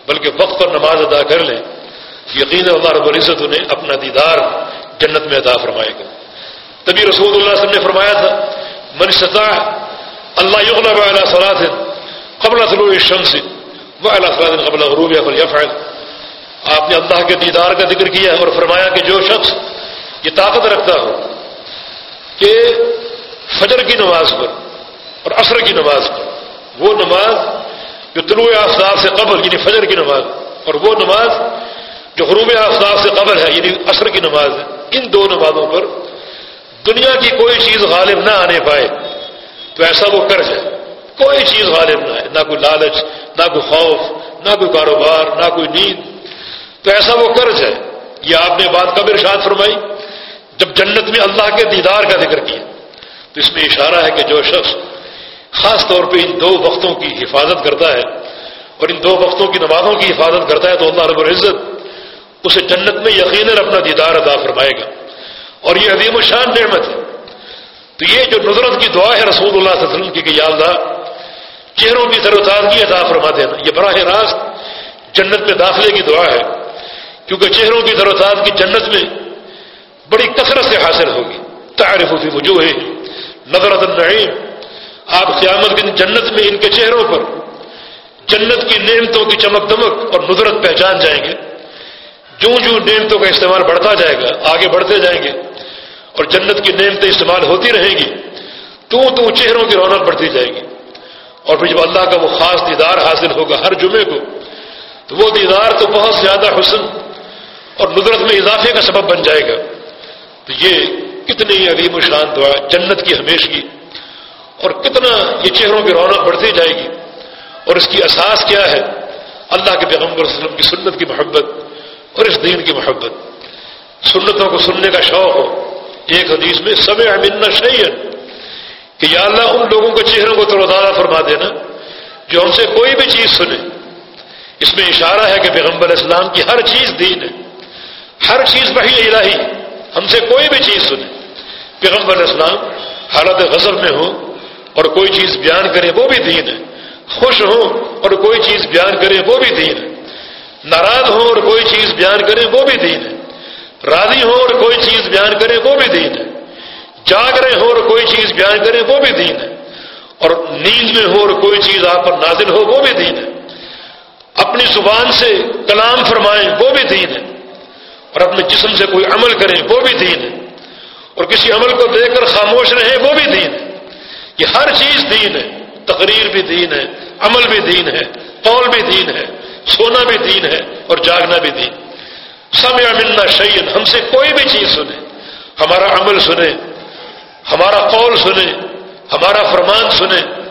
Speaker 1: بلکہ وقت پر نماز ادا کر لیں یقین اللہ رب العزت انہیں اپنا دیدار جنت میں ادا فرمائے گا۔ تبھی رسول اللہ علیہ وسلم نے فرمایا تھا، من سطح اللہ یغلب علی صلاح قبل طلوع الشمس وہ اللہ قبل غروب یا فلیفعل. آپ نے اللہ کے دیدار کا ذکر کیا اور فرمایا کہ جو شخص یہ طاقت رکھتا ہو کہ فجر کی نماز پر اور عصر کی نماز پر، وہ نماز جو طلوع آفتاب سے قبل یعنی فجر کی نماز، اور وہ نماز جو غروب آفتاب سے قبل ہے یعنی عصر کی نماز ہے، ان دو نمازوں پر دنیا کی کوئی چیز غالب نہ آنے پائے، تو ایسا وہ کر جائے کوئی چیز غالب نہ آئے، نہ کوئی لالچ، نہ کوئی خوف، نہ کوئی کاروبار، نہ کوئی نیند۔ تو ایسا وہ کر جائے یہ آپ نے بات کب ارشاد فرمائی، جب جنت میں اللہ کے دیدار کا ذکر کیا، تو اس میں اشارہ ہے کہ جو شخص خاص طور پہ ان دو وقتوں کی حفاظت کرتا ہے اور ان دو وقتوں کی نمازوں کی حفاظت کرتا ہے، تو اللہ رب العزت اسے جنت میں یقیناً اپنا دیدار ادا فرمائے گا۔ اور یہ عظیم و شان نعمت ہے۔ تو یہ جو نظرت کی دعا ہے رسول اللہ صلی اللہ علیہ وسلم کی کہ یا اللہ، چہروں کی تازگی ادا فرما دینا یہ براہ راست جنت میں داخلے کی دعا ہے۔ کیونکہ چہروں کی تازگی جنت میں بڑی کثرت سے حاصل ہوگی۔ تعریف ہوتی وجوہ نظرت النعیم۔ آپ قیامت دن جنت میں ان کے چہروں پر جنت کی نعمتوں کی چمک دمک اور ندرت پہچان جائیں گے۔ جو جو نعمتوں کا استعمال بڑھتا جائے گا، آگے بڑھتے جائیں گے، اور جنت کی نعمتیں استعمال ہوتی رہیں گی تو تو چہروں کی رونق بڑھتی جائے گی۔ اور پھر جب اللہ کا وہ خاص دیدار حاصل ہوگا ہر جمعے کو، تو وہ دیدار تو بہت زیادہ حسن اور ندرت میں اضافے کا سبب بن جائے گا۔ تو یہ کتنی عظیم و شان دعا جنت کی ہمیشگی اور کتنا یہ چہروں کی رونق بڑھتی جائے گی۔ اور اس کی اساس کیا ہے؟ اللہ کے پیغمبر وسلم کی سنت کی محبت اور اس دین کی محبت۔ سنتوں کو سننے کا شوق ہو۔ ایک حدیث میں سب امن شعین کہ یا اللہ، ان لوگوں کے چہروں کو تروتازہ فرما دینا جو ہم سے کوئی بھی چیز سنے۔ اس میں اشارہ ہے کہ پیغمبر اسلام کی ہر چیز دین ہے۔ ہر چیز وہی الہی۔ ہم سے کوئی بھی چیز سنے۔ پیغمبر اسلام حالت غضب میں ہو اور کوئی چیز بیان کرے وہ بھی دین ہے۔ خوش ہوں اور کوئی چیز بیان کرے وہ بھی دین ہے۔ ناراض ہوں اور کوئی چیز بیان کرے وہ بھی دین ہے راضی ہوں اور کوئی چیز بیان کرے وہ بھی دین ہے جاگ رہے ہوں اور کوئی چیز بیان کرے وہ بھی دین ہے اور نیند میں ہو اور کوئی چیز آپ پر نازل ہو وہ بھی دین ہے اپنی زبان سے کلام فرمائیں وہ بھی دین ہے اور اپنے جسم سے کوئی عمل کریں وہ بھی دین ہے اور کسی عمل کو دیکھ کر خاموش رہیں وہ بھی دین ہے یہ ہر چیز دین ہے تقریر بھی دین ہے عمل بھی دین ہے قول بھی دین ہے سونا بھی دین ہے اور جاگنا بھی دین۔ سب یا ملنا شعین ہم سے کوئی بھی چیز سنے۔ ہمارا عمل سنے۔ ہمارا قول سنے۔ ہمارا فرمان سنے۔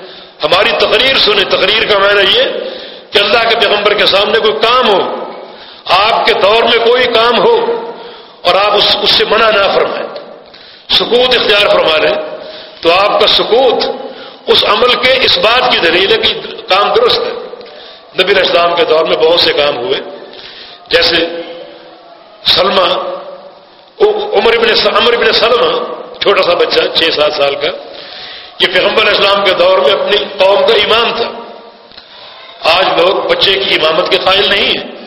Speaker 1: ہماری تقریر سنیں تقریر کا معنی یہ کہ اللہ کے پیغمبر کے سامنے کوئی کام ہو، آپ کے دور میں کوئی کام ہو اور آپ اس اس سے منع نہ فرمائیں۔ سکوت اختیار فرما لیں۔ تو آپ کا سکوت اس عمل کے اس بات کی دلیل ہے کہ کام درست ہے۔ نبی اسلام کے دور میں بہت سے کام ہوئے۔ جیسے سلمہ عمر ابن عمر ابن سلمہ، چھوٹا سا بچہ، چھ سات سال کا، یہ پیغمبر اسلام کے دور میں اپنی قوم کا امام تھا۔ آج لوگ بچے کی امامت کے قائل نہیں ہیں۔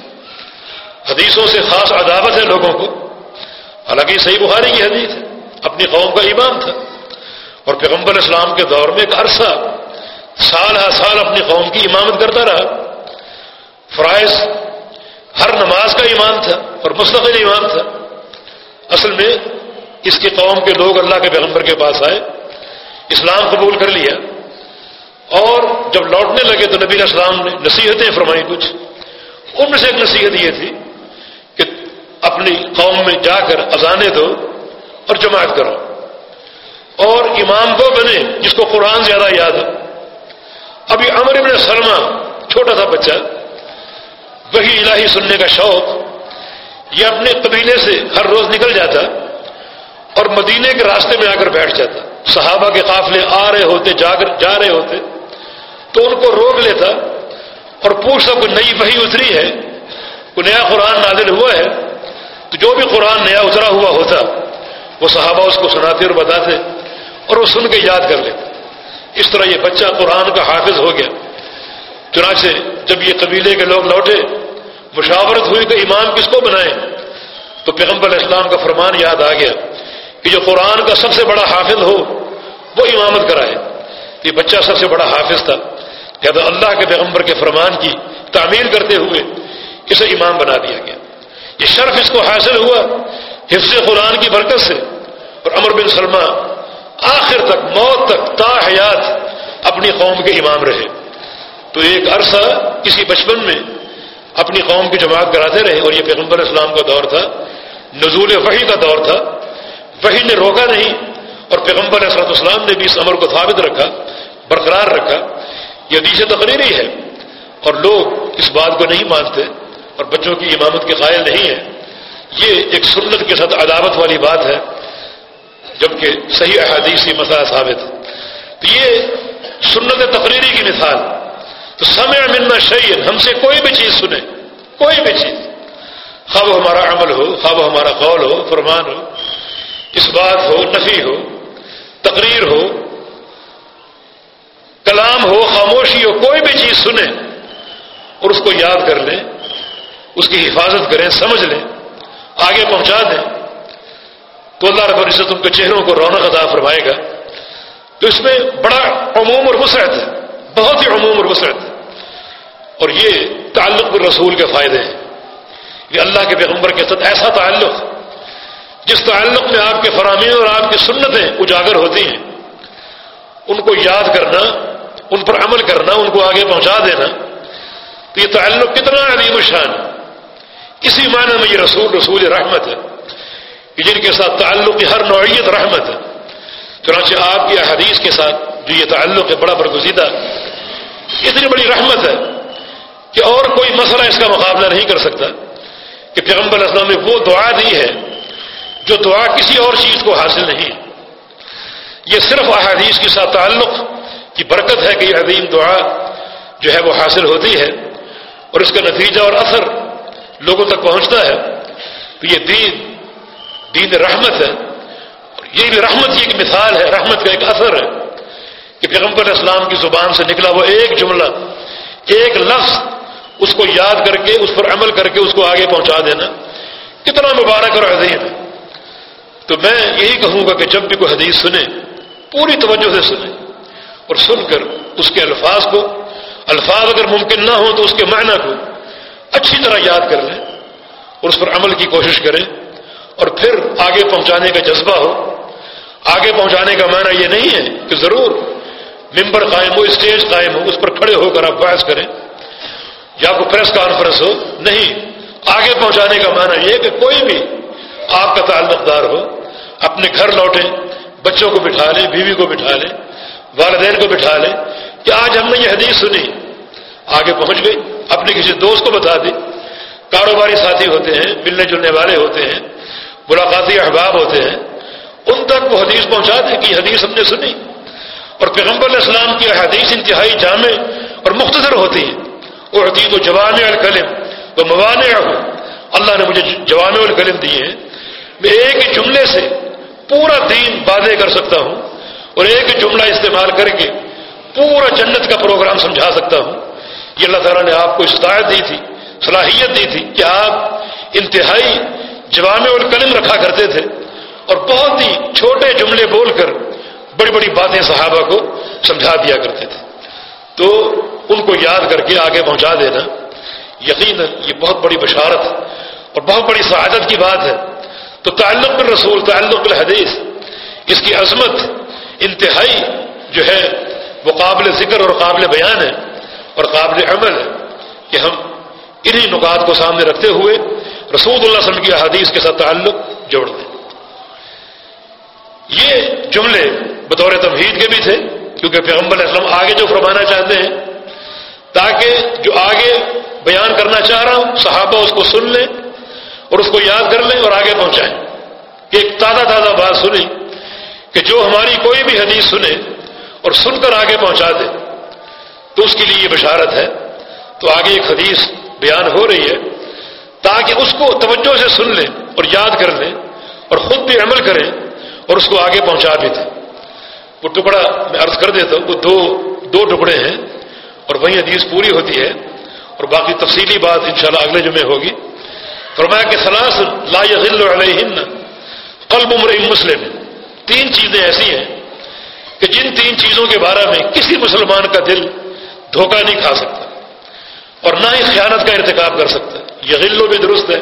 Speaker 1: حدیثوں سے خاص عداوت ہے لوگوں کو۔ حالانکہ صحیح بخاری کی حدیث ہے۔ اپنی قوم کا امام تھا۔ اور پیغمبر اسلام کے دور میں ایک عرصہ، سال ہر سال اپنی قوم کی امامت کرتا رہا۔ فرائض، ہر نماز کا امام تھا اور مستقل امام تھا۔ اصل میں اس کی قوم کے لوگ اللہ کے پیغمبر کے پاس آئے، اسلام قبول کر لیا۔ اور جب لوٹنے لگے تو نبی اسلام نے نصیحتیں فرمائی کچھ۔ ان میں سے ایک نصیحت یہ تھی کہ اپنی قوم میں جا کر اذانے دو اور جماعت کرو۔ اور امام وہ بنے جس کو قرآن زیادہ یاد ہو۔ ابھی امر ابن سلمہ، چھوٹا تھا بچہ وہی الہی سننے کا شوق، یہ اپنے قبیلے سے ہر روز نکل جاتا اور مدینے کے راستے میں آ کر بیٹھ جاتا۔ صحابہ کے قافلے آ رہے ہوتے جا کر جا رہے ہوتے، تو ان کو روک لیتا اور پوچھتا کوئی نئی وہی اتری ہے؟ کوئی نیا قرآن نازل ہوا ہے؟ تو جو بھی قرآن نیا اترا ہوا ہوتا، وہ صحابہ اس کو سناتے اور بتاتے اور وہ سن کے یاد کر لیتے۔ اس طرح یہ بچہ قرآن کا حافظ ہو گیا۔ چنانچہ جب یہ قبیلے کے لوگ لوٹے، مشاورت ہوئی کہ امام کس کو بنائیں؟ تو پیغمبر اسلام کا فرمان یاد آ گیا کہ جو قرآن کا سب سے بڑا حافظ ہو، وہ امامت کرائے۔ یہ بچہ سب سے بڑا حافظ تھا۔ کہ اللہ کے پیغمبر کے فرمان کی تعمیر کرتے ہوئے اسے امام بنا دیا گیا۔ یہ شرف اس کو حاصل ہوا حفظ قرآن کی برکت سے۔ اور امر بن سلمہ آخر تک، موت تک، تا حیات اپنی قوم کے امام رہے۔ تو ایک عرصہ کسی بچپن میں اپنی قوم کی جماعت کراتے رہے اور یہ پیغمبر اسلام کا دور تھا، نزول وحی کا دور تھا۔ وہی نے روکا نہیں اور پیغمبر اسرت اسلام نے بھی اس عمل کو ثابت رکھا، برقرار رکھا۔ یہ حدیث تقریری ہے اور لوگ اس بات کو نہیں مانتے اور بچوں کی امامت کے قائل نہیں ہیں۔ یہ ایک سنت کے ساتھ عداوت والی بات ہے، جبکہ صحیح احادیث یہ مسئلہ ثابت۔ ہے تو یہ سنت تقریری کی مثال۔ تو سمع ملنا شعیل ہم سے کوئی بھی چیز سنے، کوئی بھی چیز۔ خواب ہمارا عمل ہو، خواب ہمارا قول ہو، فرمان ہو اس بات ہو، نفی ہو، تقریر ہو، کلام ہو، خاموشی ہو، کوئی بھی چیز سنیں اور اس کو یاد کر لیں، اس کی حفاظت کریں، سمجھ لیں، آگے پہنچا دیں، تو اللہ رب العزت ان کے چہروں کو رونق ادا فرمائے گا۔ تو اس میں بڑا عموم اور وسعت ہے، بہت ہی عموم اور وسعت ہے۔ اور یہ تعلق رسول کے فائدے ہیں یہ اللہ کے پیغمبر کے ساتھ ایسا تعلق جس تعلق میں آپ کے فرامین اور آپ کی سنتیں اجاگر ہوتی ہیں، ان کو یاد کرنا، ان پر عمل کرنا، ان کو آگے پہنچا دینا، تو یہ تعلق کتنا عظیم شان اسی معنی میں یہ رسول رسول رحمت ہے کہ جن کے ساتھ تعلق کی ہر نوعیت رحمت ہے۔ چنانچہ آپ کی احادیث کے ساتھ جو یہ تعلق ہے بڑا برگزیدہ، اتنی بڑی رحمت ہے۔ کہ اور کوئی مسئلہ اس کا مقابلہ نہیں کر سکتا کہ پیغمبر اسلام نے وہ دعا دی ہے جو دعا کسی اور چیز کو حاصل نہیں۔ یہ صرف احادیث کے ساتھ تعلق کی برکت ہے کہ یہ عظیم دعا جو ہے وہ حاصل ہوتی ہے اور اس کا نتیجہ اور اثر لوگوں تک پہنچتا ہے۔ تو یہ دین دین رحمت ہے۔ یہ بھی رحمت کی ایک مثال ہے، رحمت کا ایک اثر ہے کہ پیغمبر اسلام کی زبان سے نکلا وہ ایک جملہ، ایک لفظ اس کو یاد کر کے، اس پر عمل کر کے اس کو آگے پہنچا دینا۔ کتنا مبارک اور عظیم۔ ہے تو میں یہی کہوں گا کہ جب بھی کوئی حدیث سنے پوری توجہ سے سنے اور سن کر اس کے الفاظ کو، الفاظ اگر ممکن نہ ہو تو اس کے معنی کو اچھی طرح یاد کر لیں اور اس پر عمل کی کوشش کریں۔ اور پھر آگے پہنچانے کا جذبہ ہو۔ آگے پہنچانے کا معنی یہ نہیں ہے کہ ضرور ممبر قائم ہو، اسٹیج قائم ہو، اس پر کھڑے ہو کر آپ بحث کریں۔ یا کوئی پریس کانفرنس ہو؟ نہیں. آگے پہنچانے کا معنی یہ کہ کوئی بھی آپ کا تعلق دار ہو، اپنے گھر لوٹیں بچوں کو بٹھا لیں بیوی کو بٹھا لیں والدین کو بٹھا لیں کہ آج ہم نے یہ حدیث سنی۔ آگے پہنچ گئی، اپنے کسی دوست کو بتا دی۔ کاروباری ساتھی ہوتے ہیں، ملنے جلنے والے ہوتے ہیں، ملاقاتی احباب ہوتے ہیں۔ ان تک وہ حدیث پہنچا دے کہ حدیث ہم نے سنی۔ اور پیغمبر علیہ السلام کی حدیث انتہائی جامع اور مختصر ہوتی ہے وہ حدیث و جوان القلم تو موانے ہو۔ اللہ نے مجھے جوان القلم دیے ہیں۔ میں ایک جملے سے پورا دین واضح کر سکتا ہوں اور ایک جملہ استعمال کر کے پورا جنت کا پروگرام سمجھا سکتا ہوں۔ یہ اللہ تعالیٰ نے آپ کو استعد دی تھی، صلاحیت دی تھی کہ آپ انتہائی جوام القلم رکھا کرتے تھے اور بہت ہی چھوٹے جملے بول کر بڑی بڑی باتیں صحابہ کو سمجھا دیا کرتے تھے۔ تو ان کو یاد کر کے آگے پہنچا دینا۔ یقین یہ بہت بڑی بشارت اور بہت بڑی سعادت کی بات ہے۔ تو تعلق رسول تعلق الحدیث اس کی عظمت انتہائی جو ہے وہ قابل ذکر اور قابل بیان ہے اور قابل عمل ہے کہ ہم انہی نکات کو سامنے رکھتے ہوئے رسول اللہ صلی اللہ علیہ وسلم کی حدیث کے ساتھ تعلق جوڑ دیں یہ جملے بطور تمہید کے بھی تھے۔ کیونکہ پیغمبر علیہ السلام آگے جو فرمانا چاہتے ہیں، تاکہ جو آگے بیان کرنا چاہ رہا ہوں، صحابہ اس کو سن لیں اور اس کو یاد کر لیں اور آگے پہنچائیں۔ ایک تازہ تازہ بات سنی کہ جو ہماری کوئی بھی حدیث سنے اور سن کر آگے پہنچا دے تو اس کے لیے یہ بشارت ہے۔ تو آگے ایک حدیث بیان ہو رہی ہے، تاکہ اس کو توجہ سے سن لیں اور یاد کر لیں اور خود بھی عمل کریں اور اس کو آگے پہنچا بھی دیں۔ وہ ٹکڑا میں عرض کر دیتا ہوں وہ دو دو ٹکڑے ہیں اور وہی حدیث پوری ہوتی ہے اور باقی تفصیلی بات انشاءاللہ اگلے جمعے ہوگی۔ فرمایا کہ سلاس لا يغل علیہن قلب امرئ مسلم۔ تین چیزیں ایسی ہیں کہ جن تین چیزوں کے بارے میں کسی مسلمان کا دل دھوکہ نہیں کھا سکتا اور نہ ہی خیانت کا ارتکاب کر سکتا یہ غلو بھی درست ہے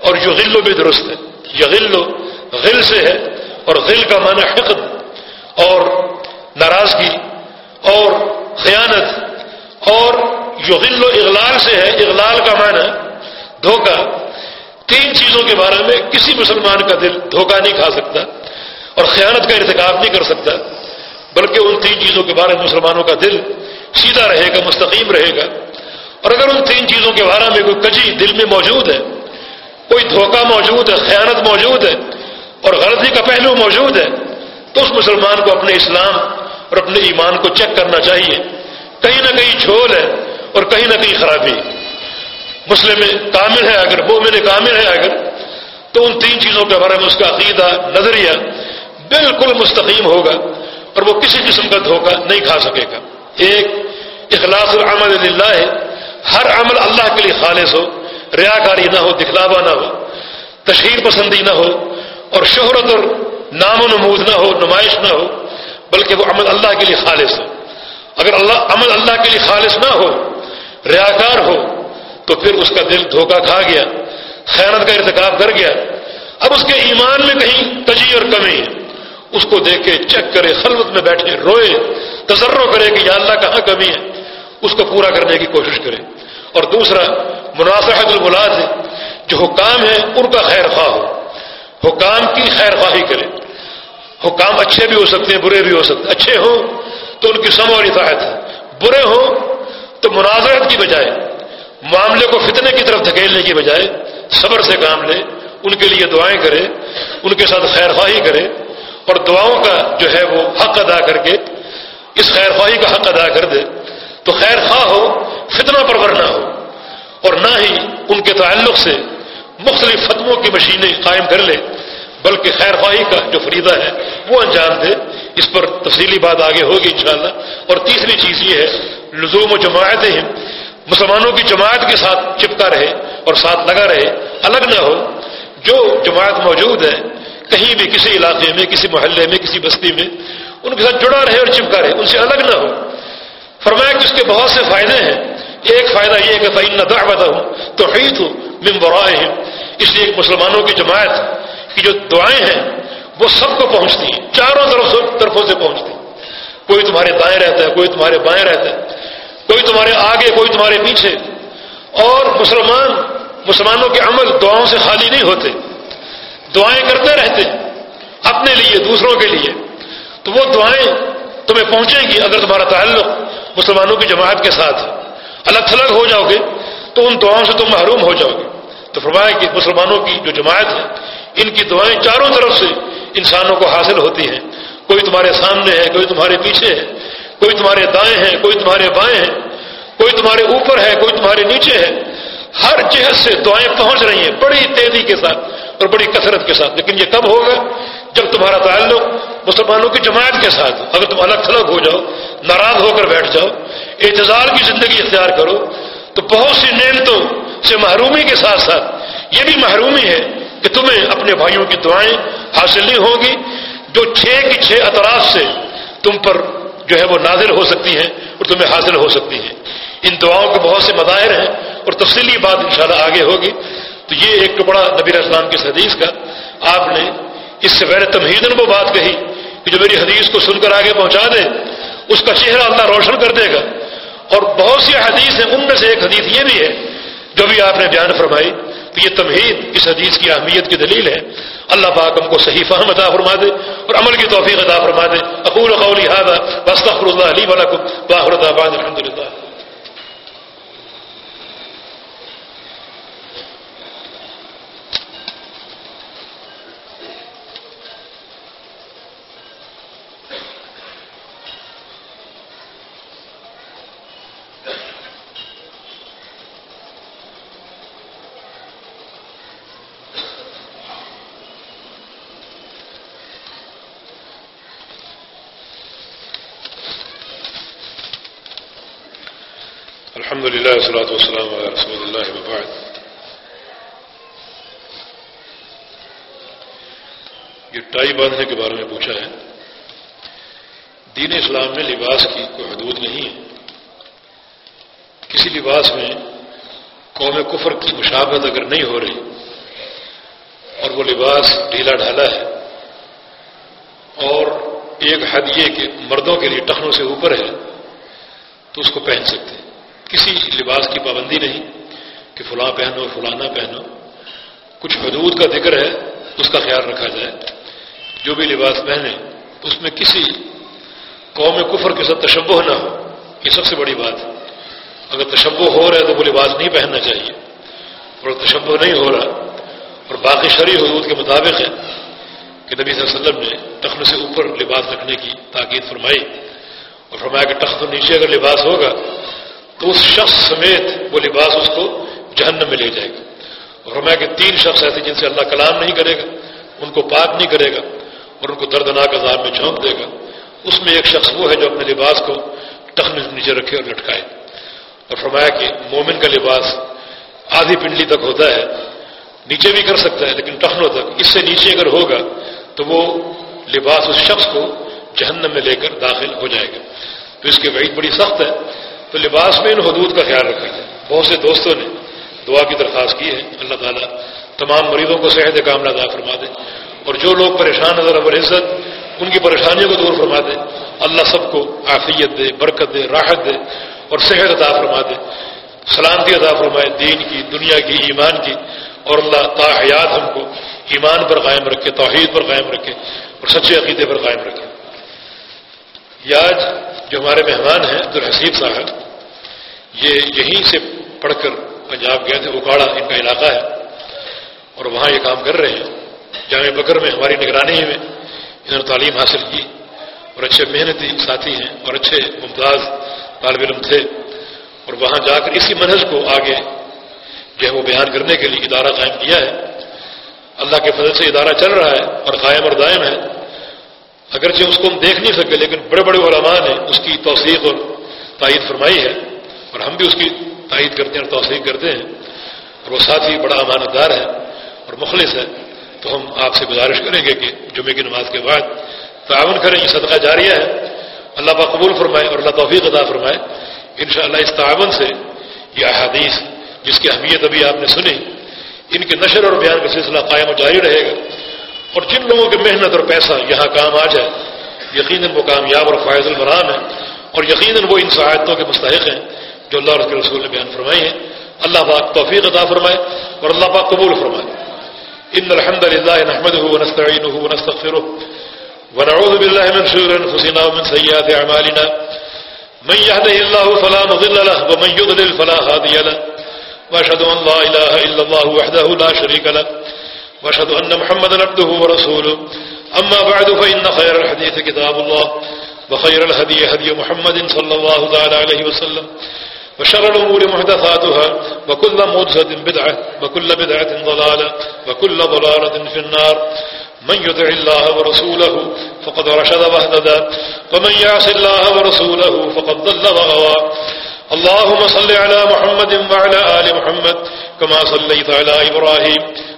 Speaker 1: اور جو غلو بھی درست ہے۔ یہ غل سے ہے اور غل کا معنی حقد اور ناراضگی اور خیانت اور جو غل و اغلال سے ہے، اغلال کا معنی دھوکہ، تین چیزوں کے بارے میں کسی مسلمان کا دل دھوکہ نہیں کھا سکتا اور خیانت کا ارتکاب نہیں کر سکتا، بلکہ ان تین چیزوں کے بارے میں مسلمانوں کا دل سیدھا رہے گا، مستقیم رہے گا۔ اور اگر ان تین چیزوں کے بارے میں کوئی کجی دل میں موجود ہے، کوئی دھوکہ موجود ہے، خیانت موجود ہے اور غلطی کا پہلو موجود ہے تو اس مسلمان کو اپنے اسلام اور اپنے ایمان کو چیک کرنا چاہیے۔ کہیں نہ کہیں جھول ہے اور کہیں نہ کہیں خرابی۔ مسلم کامل ہے اگر وہ میں کامل ہے اگر، تو ان تین چیزوں کے بارے میں اس کا عقیدہ، نظریہ بالکل مستقیم ہوگا اور وہ کسی قسم کا دھوکہ نہیں کھا سکے گا۔ ایک، اخلاص العمل للہ ہے۔ ہر عمل اللہ کے لیے خالص ہو ریاکاری نہ ہو، دکھلاوا نہ ہو، تشہیر پسندی نہ ہو اور شہرت اور نام و نمود نہ ہو، نمائش نہ ہو، بلکہ وہ عمل اللہ کے لیے خالص ہو۔ اگر اللہ، عمل اللہ کے لیے خالص نہ ہو، ریاکار ہو، تو پھر اس کا دل دھوکہ کھا گیا خیرت کا ارتکاب کر گیا۔ اب اس کے ایمان میں کہیں تجی اور کمی ہے۔ اس کو دیکھے چیک کرے، خلوت میں بیٹھے، روئے تجرب کرے کہ یا اللہ کہاں کمی ہے۔ اس کو پورا کرنے کی کوشش کرے۔ اور دوسرا مناسب الملاد ہے، جو حکام ہے، ان کا خیر خواہ ہو۔ حکام کی خیر خواہی کرے۔ حکام اچھے بھی ہو سکتے ہیں، برے بھی ہو سکتے ہیں۔ اچھے ہوں تو ان کی سم اور اطاعت ہے۔ برے ہوں تو مناظرت کی بجائے، معاملے کو فتنے کی طرف دھکیلنے کی بجائے صبر سے کام لے، ان کے لیے دعائیں کرے، ان کے ساتھ خیر خواہی کرے۔ اور دعاؤں کا جو ہے وہ حق ادا کر کے اس خیر خواہی کا حق ادا کر دے۔ تو خیر خواہ ہو، فتنہ پرور نہ ہو۔ اور نہ ہی ان کے تعلق سے مختلف فتموں کی مشینیں قائم کر لے، بلکہ خیر خواہی کا جو فریدہ ہے، وہ انجام دے۔ اس پر تفصیلی بات آگے ہوگی انشاءاللہ۔ اور تیسری چیز یہ ہے، لزوم و جماعتیں مسلمانوں کی جماعت کے ساتھ چپتا رہے اور ساتھ لگا رہے، الگ نہ ہو۔ جو جماعت موجود ہے، کہیں بھی کسی علاقے میں، کسی محلے میں، کسی بستی میں، ان کے ساتھ جڑا رہے اور چپکا رہے، ان سے الگ نہ ہو۔ فرمایا کہ اس کے بہت سے فائدے ہیں۔ ایک فائدہ یہ کہ فعین دعوت ہوں تو حیث ہوں ممبرائے ہیں اس لیے مسلمانوں کی جماعت کی جو دعائیں ہیں، وہ سب کو پہنچتی ہیں، چاروں طرف طرفوں سے پہنچتی ہیں۔ کوئی تمہارے دائیں رہتا ہے، کوئی تمہارے بائیں رہتا ہے۔ کوئی تمہارے آگے، کوئی تمہارے پیچھے۔ اور مسلمان مسلمانوں کے عمل دعاؤں سے خالی نہیں ہوتے۔ دعائیں کرتے رہتے اپنے لیے، دوسروں کے لیے۔ تو وہ دعائیں تمہیں پہنچیں گی اگر تمہارا تعلق مسلمانوں کی جماعت کے ساتھ ہے۔ الگ تھلگ ہو جاؤ گے، تو ان دعاؤں سے تم محروم ہو جاؤ گے۔ تو فرمایا کہ مسلمانوں کی جو جماعت ہے، ان کی دعائیں چاروں طرف سے انسانوں کو حاصل ہوتی ہیں۔ کوئی تمہارے سامنے ہے، کوئی تمہارے پیچھے ہے، کوئی تمہارے دائیں ہیں، کوئی تمہارے بائیں ہیں، کوئی تمہارے اوپر ہے، کوئی تمہارے نیچے ہے۔ ہر جہت سے دعائیں پہنچ رہی ہیں، بڑی تیزی کے ساتھ اور بڑی کثرت کے ساتھ۔ لیکن یہ کب ہوگا؟ جب تمہارا تعلق مسلمانوں کی جماعت کے ساتھ اگر تم الگ تھلگ ہو جاؤ، ناراض ہو کر بیٹھ جاؤ اعتظار کی زندگی اختیار کرو، تو بہت سی نعمتوں سے محرومی کے ساتھ ساتھ یہ بھی محرومی ہے کہ تمہیں اپنے بھائیوں کی دعائیں حاصل نہیں ہوگی جو چھ کی چھ اطراف سے تم پر جو ہے وہ نازل ہو سکتی ہیں اور تمہیں حاصل ہو سکتی ہیں۔ ان دعاؤں کے بہت سے مظاہر ہیں اور تفصیلی بات انشاءاللہ آگے ہوگی۔ تو یہ ایک بڑا نبی اسلام کی حدیث کا آپ نے اس سے غیر تمہیدن وہ بات کہی کہ جو میری حدیث کو سن کر آگے پہنچا دے، اس کا چہرہ اللہ روشن کر دے گا۔ اور بہت سی حدیث ہیں، ان میں سے ایک حدیث یہ بھی ہے، جو بھی آپ نے بیان فرمائی تو یہ تمہید، اس حدیث کی اہمیت کی دلیل ہے۔ اللہ پاک ہم کو صحیح فہم عطا فرما دے اور عمل کی توفیق عطا فرما دے اقول قولی هذا واستغفر الله لي ولكم، واخر دعوانا الحمد لله الحمد للہ وسلاۃ والسلام علی رسول اللہ وبعد یہ ٹائی باندھنے کے بارے میں پوچھا ہے۔ دین اسلام میں لباس کی کوئی حدود نہیں ہے۔ کسی لباس میں قوم کفر کی مشابت اگر نہیں ہو رہی اور وہ لباس ڈھیلا ڈھالا ہے اور ایک حد یہ کہ مردوں کے لیے ٹخنوں سے اوپر ہے تو اس کو پہن سکتے ہیں۔ کسی لباس کی پابندی نہیں کہ فلاں پہنو فلاں نہ پہنو۔ کچھ حدود کا ذکر ہے، اس کا خیال رکھا جائے۔ جو بھی لباس پہنے، اس میں کسی قوم کفر کے ساتھ تشبہ نہ ہو۔ یہ سب سے بڑی بات ہے۔ اگر تشبہ ہو رہا ہے تو وہ لباس نہیں پہننا چاہیے۔ اور تشبہ نہیں ہو رہا، اور باقی شرعی حدود کے مطابق ہے کہ نبی صلی اللہ علیہ وسلم نے تخن سے اوپر لباس رکھنے کی تاکید فرمائی اور فرمایا کہ تخت نیچے اگر لباس ہوگا تو اس شخص سمیت وہ لباس اس کو جہنم میں لے جائے گا۔ اور فرمایا کہ تین شخص ایسے جن سے اللہ کلام نہیں کرے گا، ان کو پاک نہیں کرے گا اور ان کو دردناک عذاب میں جھونک دے گا۔ اس میں ایک شخص وہ ہے جو اپنے لباس کو ٹخن نیچے رکھے اور لٹکائے۔ اور فرمایا کہ مومن کا لباس آدھی پنڈلی تک ہوتا ہے، نیچے بھی کر سکتا ہے، لیکن ٹخنوں تک۔ اس سے نیچے اگر ہوگا تو وہ لباس اس شخص کو جہنم میں لے کر داخل ہو جائے گا۔ تو اس کی وعید بڑی سخت ہے۔ تو لباس میں ان حدود کا خیال رکھا جائے۔ بہت سے دوستوں نے دعا کی درخواست کی ہے، اللہ تعالیٰ تمام مریضوں کو صحت کام ادا فرما دے۔ اور جو لوگ پریشان نظر ابر عزت، ان کی پریشانیوں کو دور فرما دے۔ اللہ سب کو عافیت دے، برکت دے، راحت دے اور صحت عطا فرما دے۔ سلامتی عطا فرمائے دین کی، دنیا کی، ایمان کی۔ اور اللہ تا حیات ہم کو ایمان پر قائم رکھے، توحید پر قائم رکھے اور سچے عقیدے پر قائم رکھے۔ یہ آج جو ہمارے مہمان ہیں عبدالحسیب صاحب، یہ یہیں سے پڑھ کر پنجاب گئے تھے، اکاڑا ان کا علاقہ ہے، اور وہاں یہ کام کر رہے ہیں۔ جامع بکر میں ہماری نگرانی میں انہوں نے تعلیم حاصل کی، اور اچھے محنتی ساتھی ہیں، اور اچھے ممتاز طالب علم تھے، اور وہاں جا کر اسی منحص کو آگے جو ہے وہ بیان کرنے کے لیے ادارہ قائم کیا ہے۔ اللہ کے فضل سے ادارہ چل رہا ہے، اور قائم اور دائم ہے۔ اگرچہ اس کو ہم دیکھ نہیں سکتے لیکن بڑے بڑے علماء نے اس کی توثیق اور تائید فرمائی ہے اور ہم بھی اس کی تائید کرتے ہیں اور توثیق کرتے ہیں۔ اور وہ ساتھ ہی بڑا امانت دار ہے اور مخلص ہے۔ تو ہم آپ سے گزارش کریں گے کہ جمعے کی نماز کے بعد تعاون کریں، یہ صدقہ جاریہ ہے۔ اللہ با قبول فرمائے اور اللہ توفیق ادا فرمائے۔ انشاءاللہ اس تعاون سے یہ احادیث جس کی اہمیت ابھی آپ نے سنی، ان کے نشر اور بیان کا سلسلہ قائم و جاری رہے گا۔ اور جن لوگوں کی محنت اور پیسہ یہاں کام آ جائے، یقیناً وہ کامیاب اور فائز المرام ہے اور یقیناً وہ ان سعادتوں کے مستحق ہیں جو اللہ رسول رسول نے بیان فرمائی ہیں۔ اللہ پاک توفیق عطا فرمائے اور اللہ پاک قبول فرمائے۔ ان الحمد للہ نحمده ونستعينه ونستغفره ونعوذ بالله من شرور انفسنا ومن سيئات اعمالنا۔ من يهده الله فلا مضل له ومن يضلل فلا هادي له۔ وأشهد أن لا إله إلا الله وحده لا شريك له۔ وأشهد أن محمد عبده ورسوله. أما بعد فإن خير الحديث كتاب الله وخير الهدي هدي محمد صلى الله تعالى عليه وسلم وشر الأمور محدثاتها وكل مدسة بدعة وكل بدعة ضلالة وكل ضلالة في النار. من يدع الله ورسوله فقد رشد وهددا ومن يعص الله ورسوله فقد ضل وغوى اللهم صل على محمد وعلى آل محمد كما صليت على إبراهيم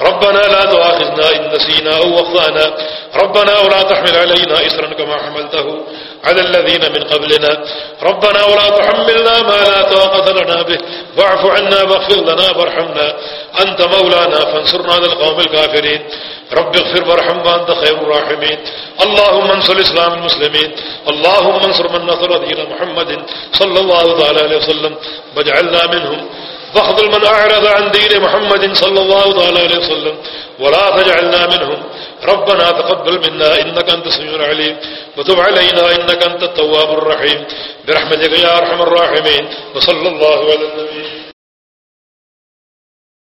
Speaker 1: ربنا لا تؤاخذنا إن نسينا أو وخطأنا. ربنا ولا تحمل علينا إسرا كما حملته على الذين من قبلنا. ربنا ولا تحملنا ما لا طاقة لنا به. واعف عنا واغفر لنا وارحمنا. أنت مولانا فانصرنا على القوم الكافرين. رب اغفر وارحم وأنت خير الراحمين. اللهم انصر الإسلام المسلمين. اللهم انصر من نصر دين محمد صلى الله عليه وسلم. واجعلنا منهم. واخذل من أعرض عن دين محمد صلى الله عليه وسلم ولا تجعلنا منهم. ربنا تقبل منا إنك أنت سميع العليم. وتب علينا إنك أنت التواب الرحيم. برحمتك يا أرحم الراحمين. وصلى الله على النبي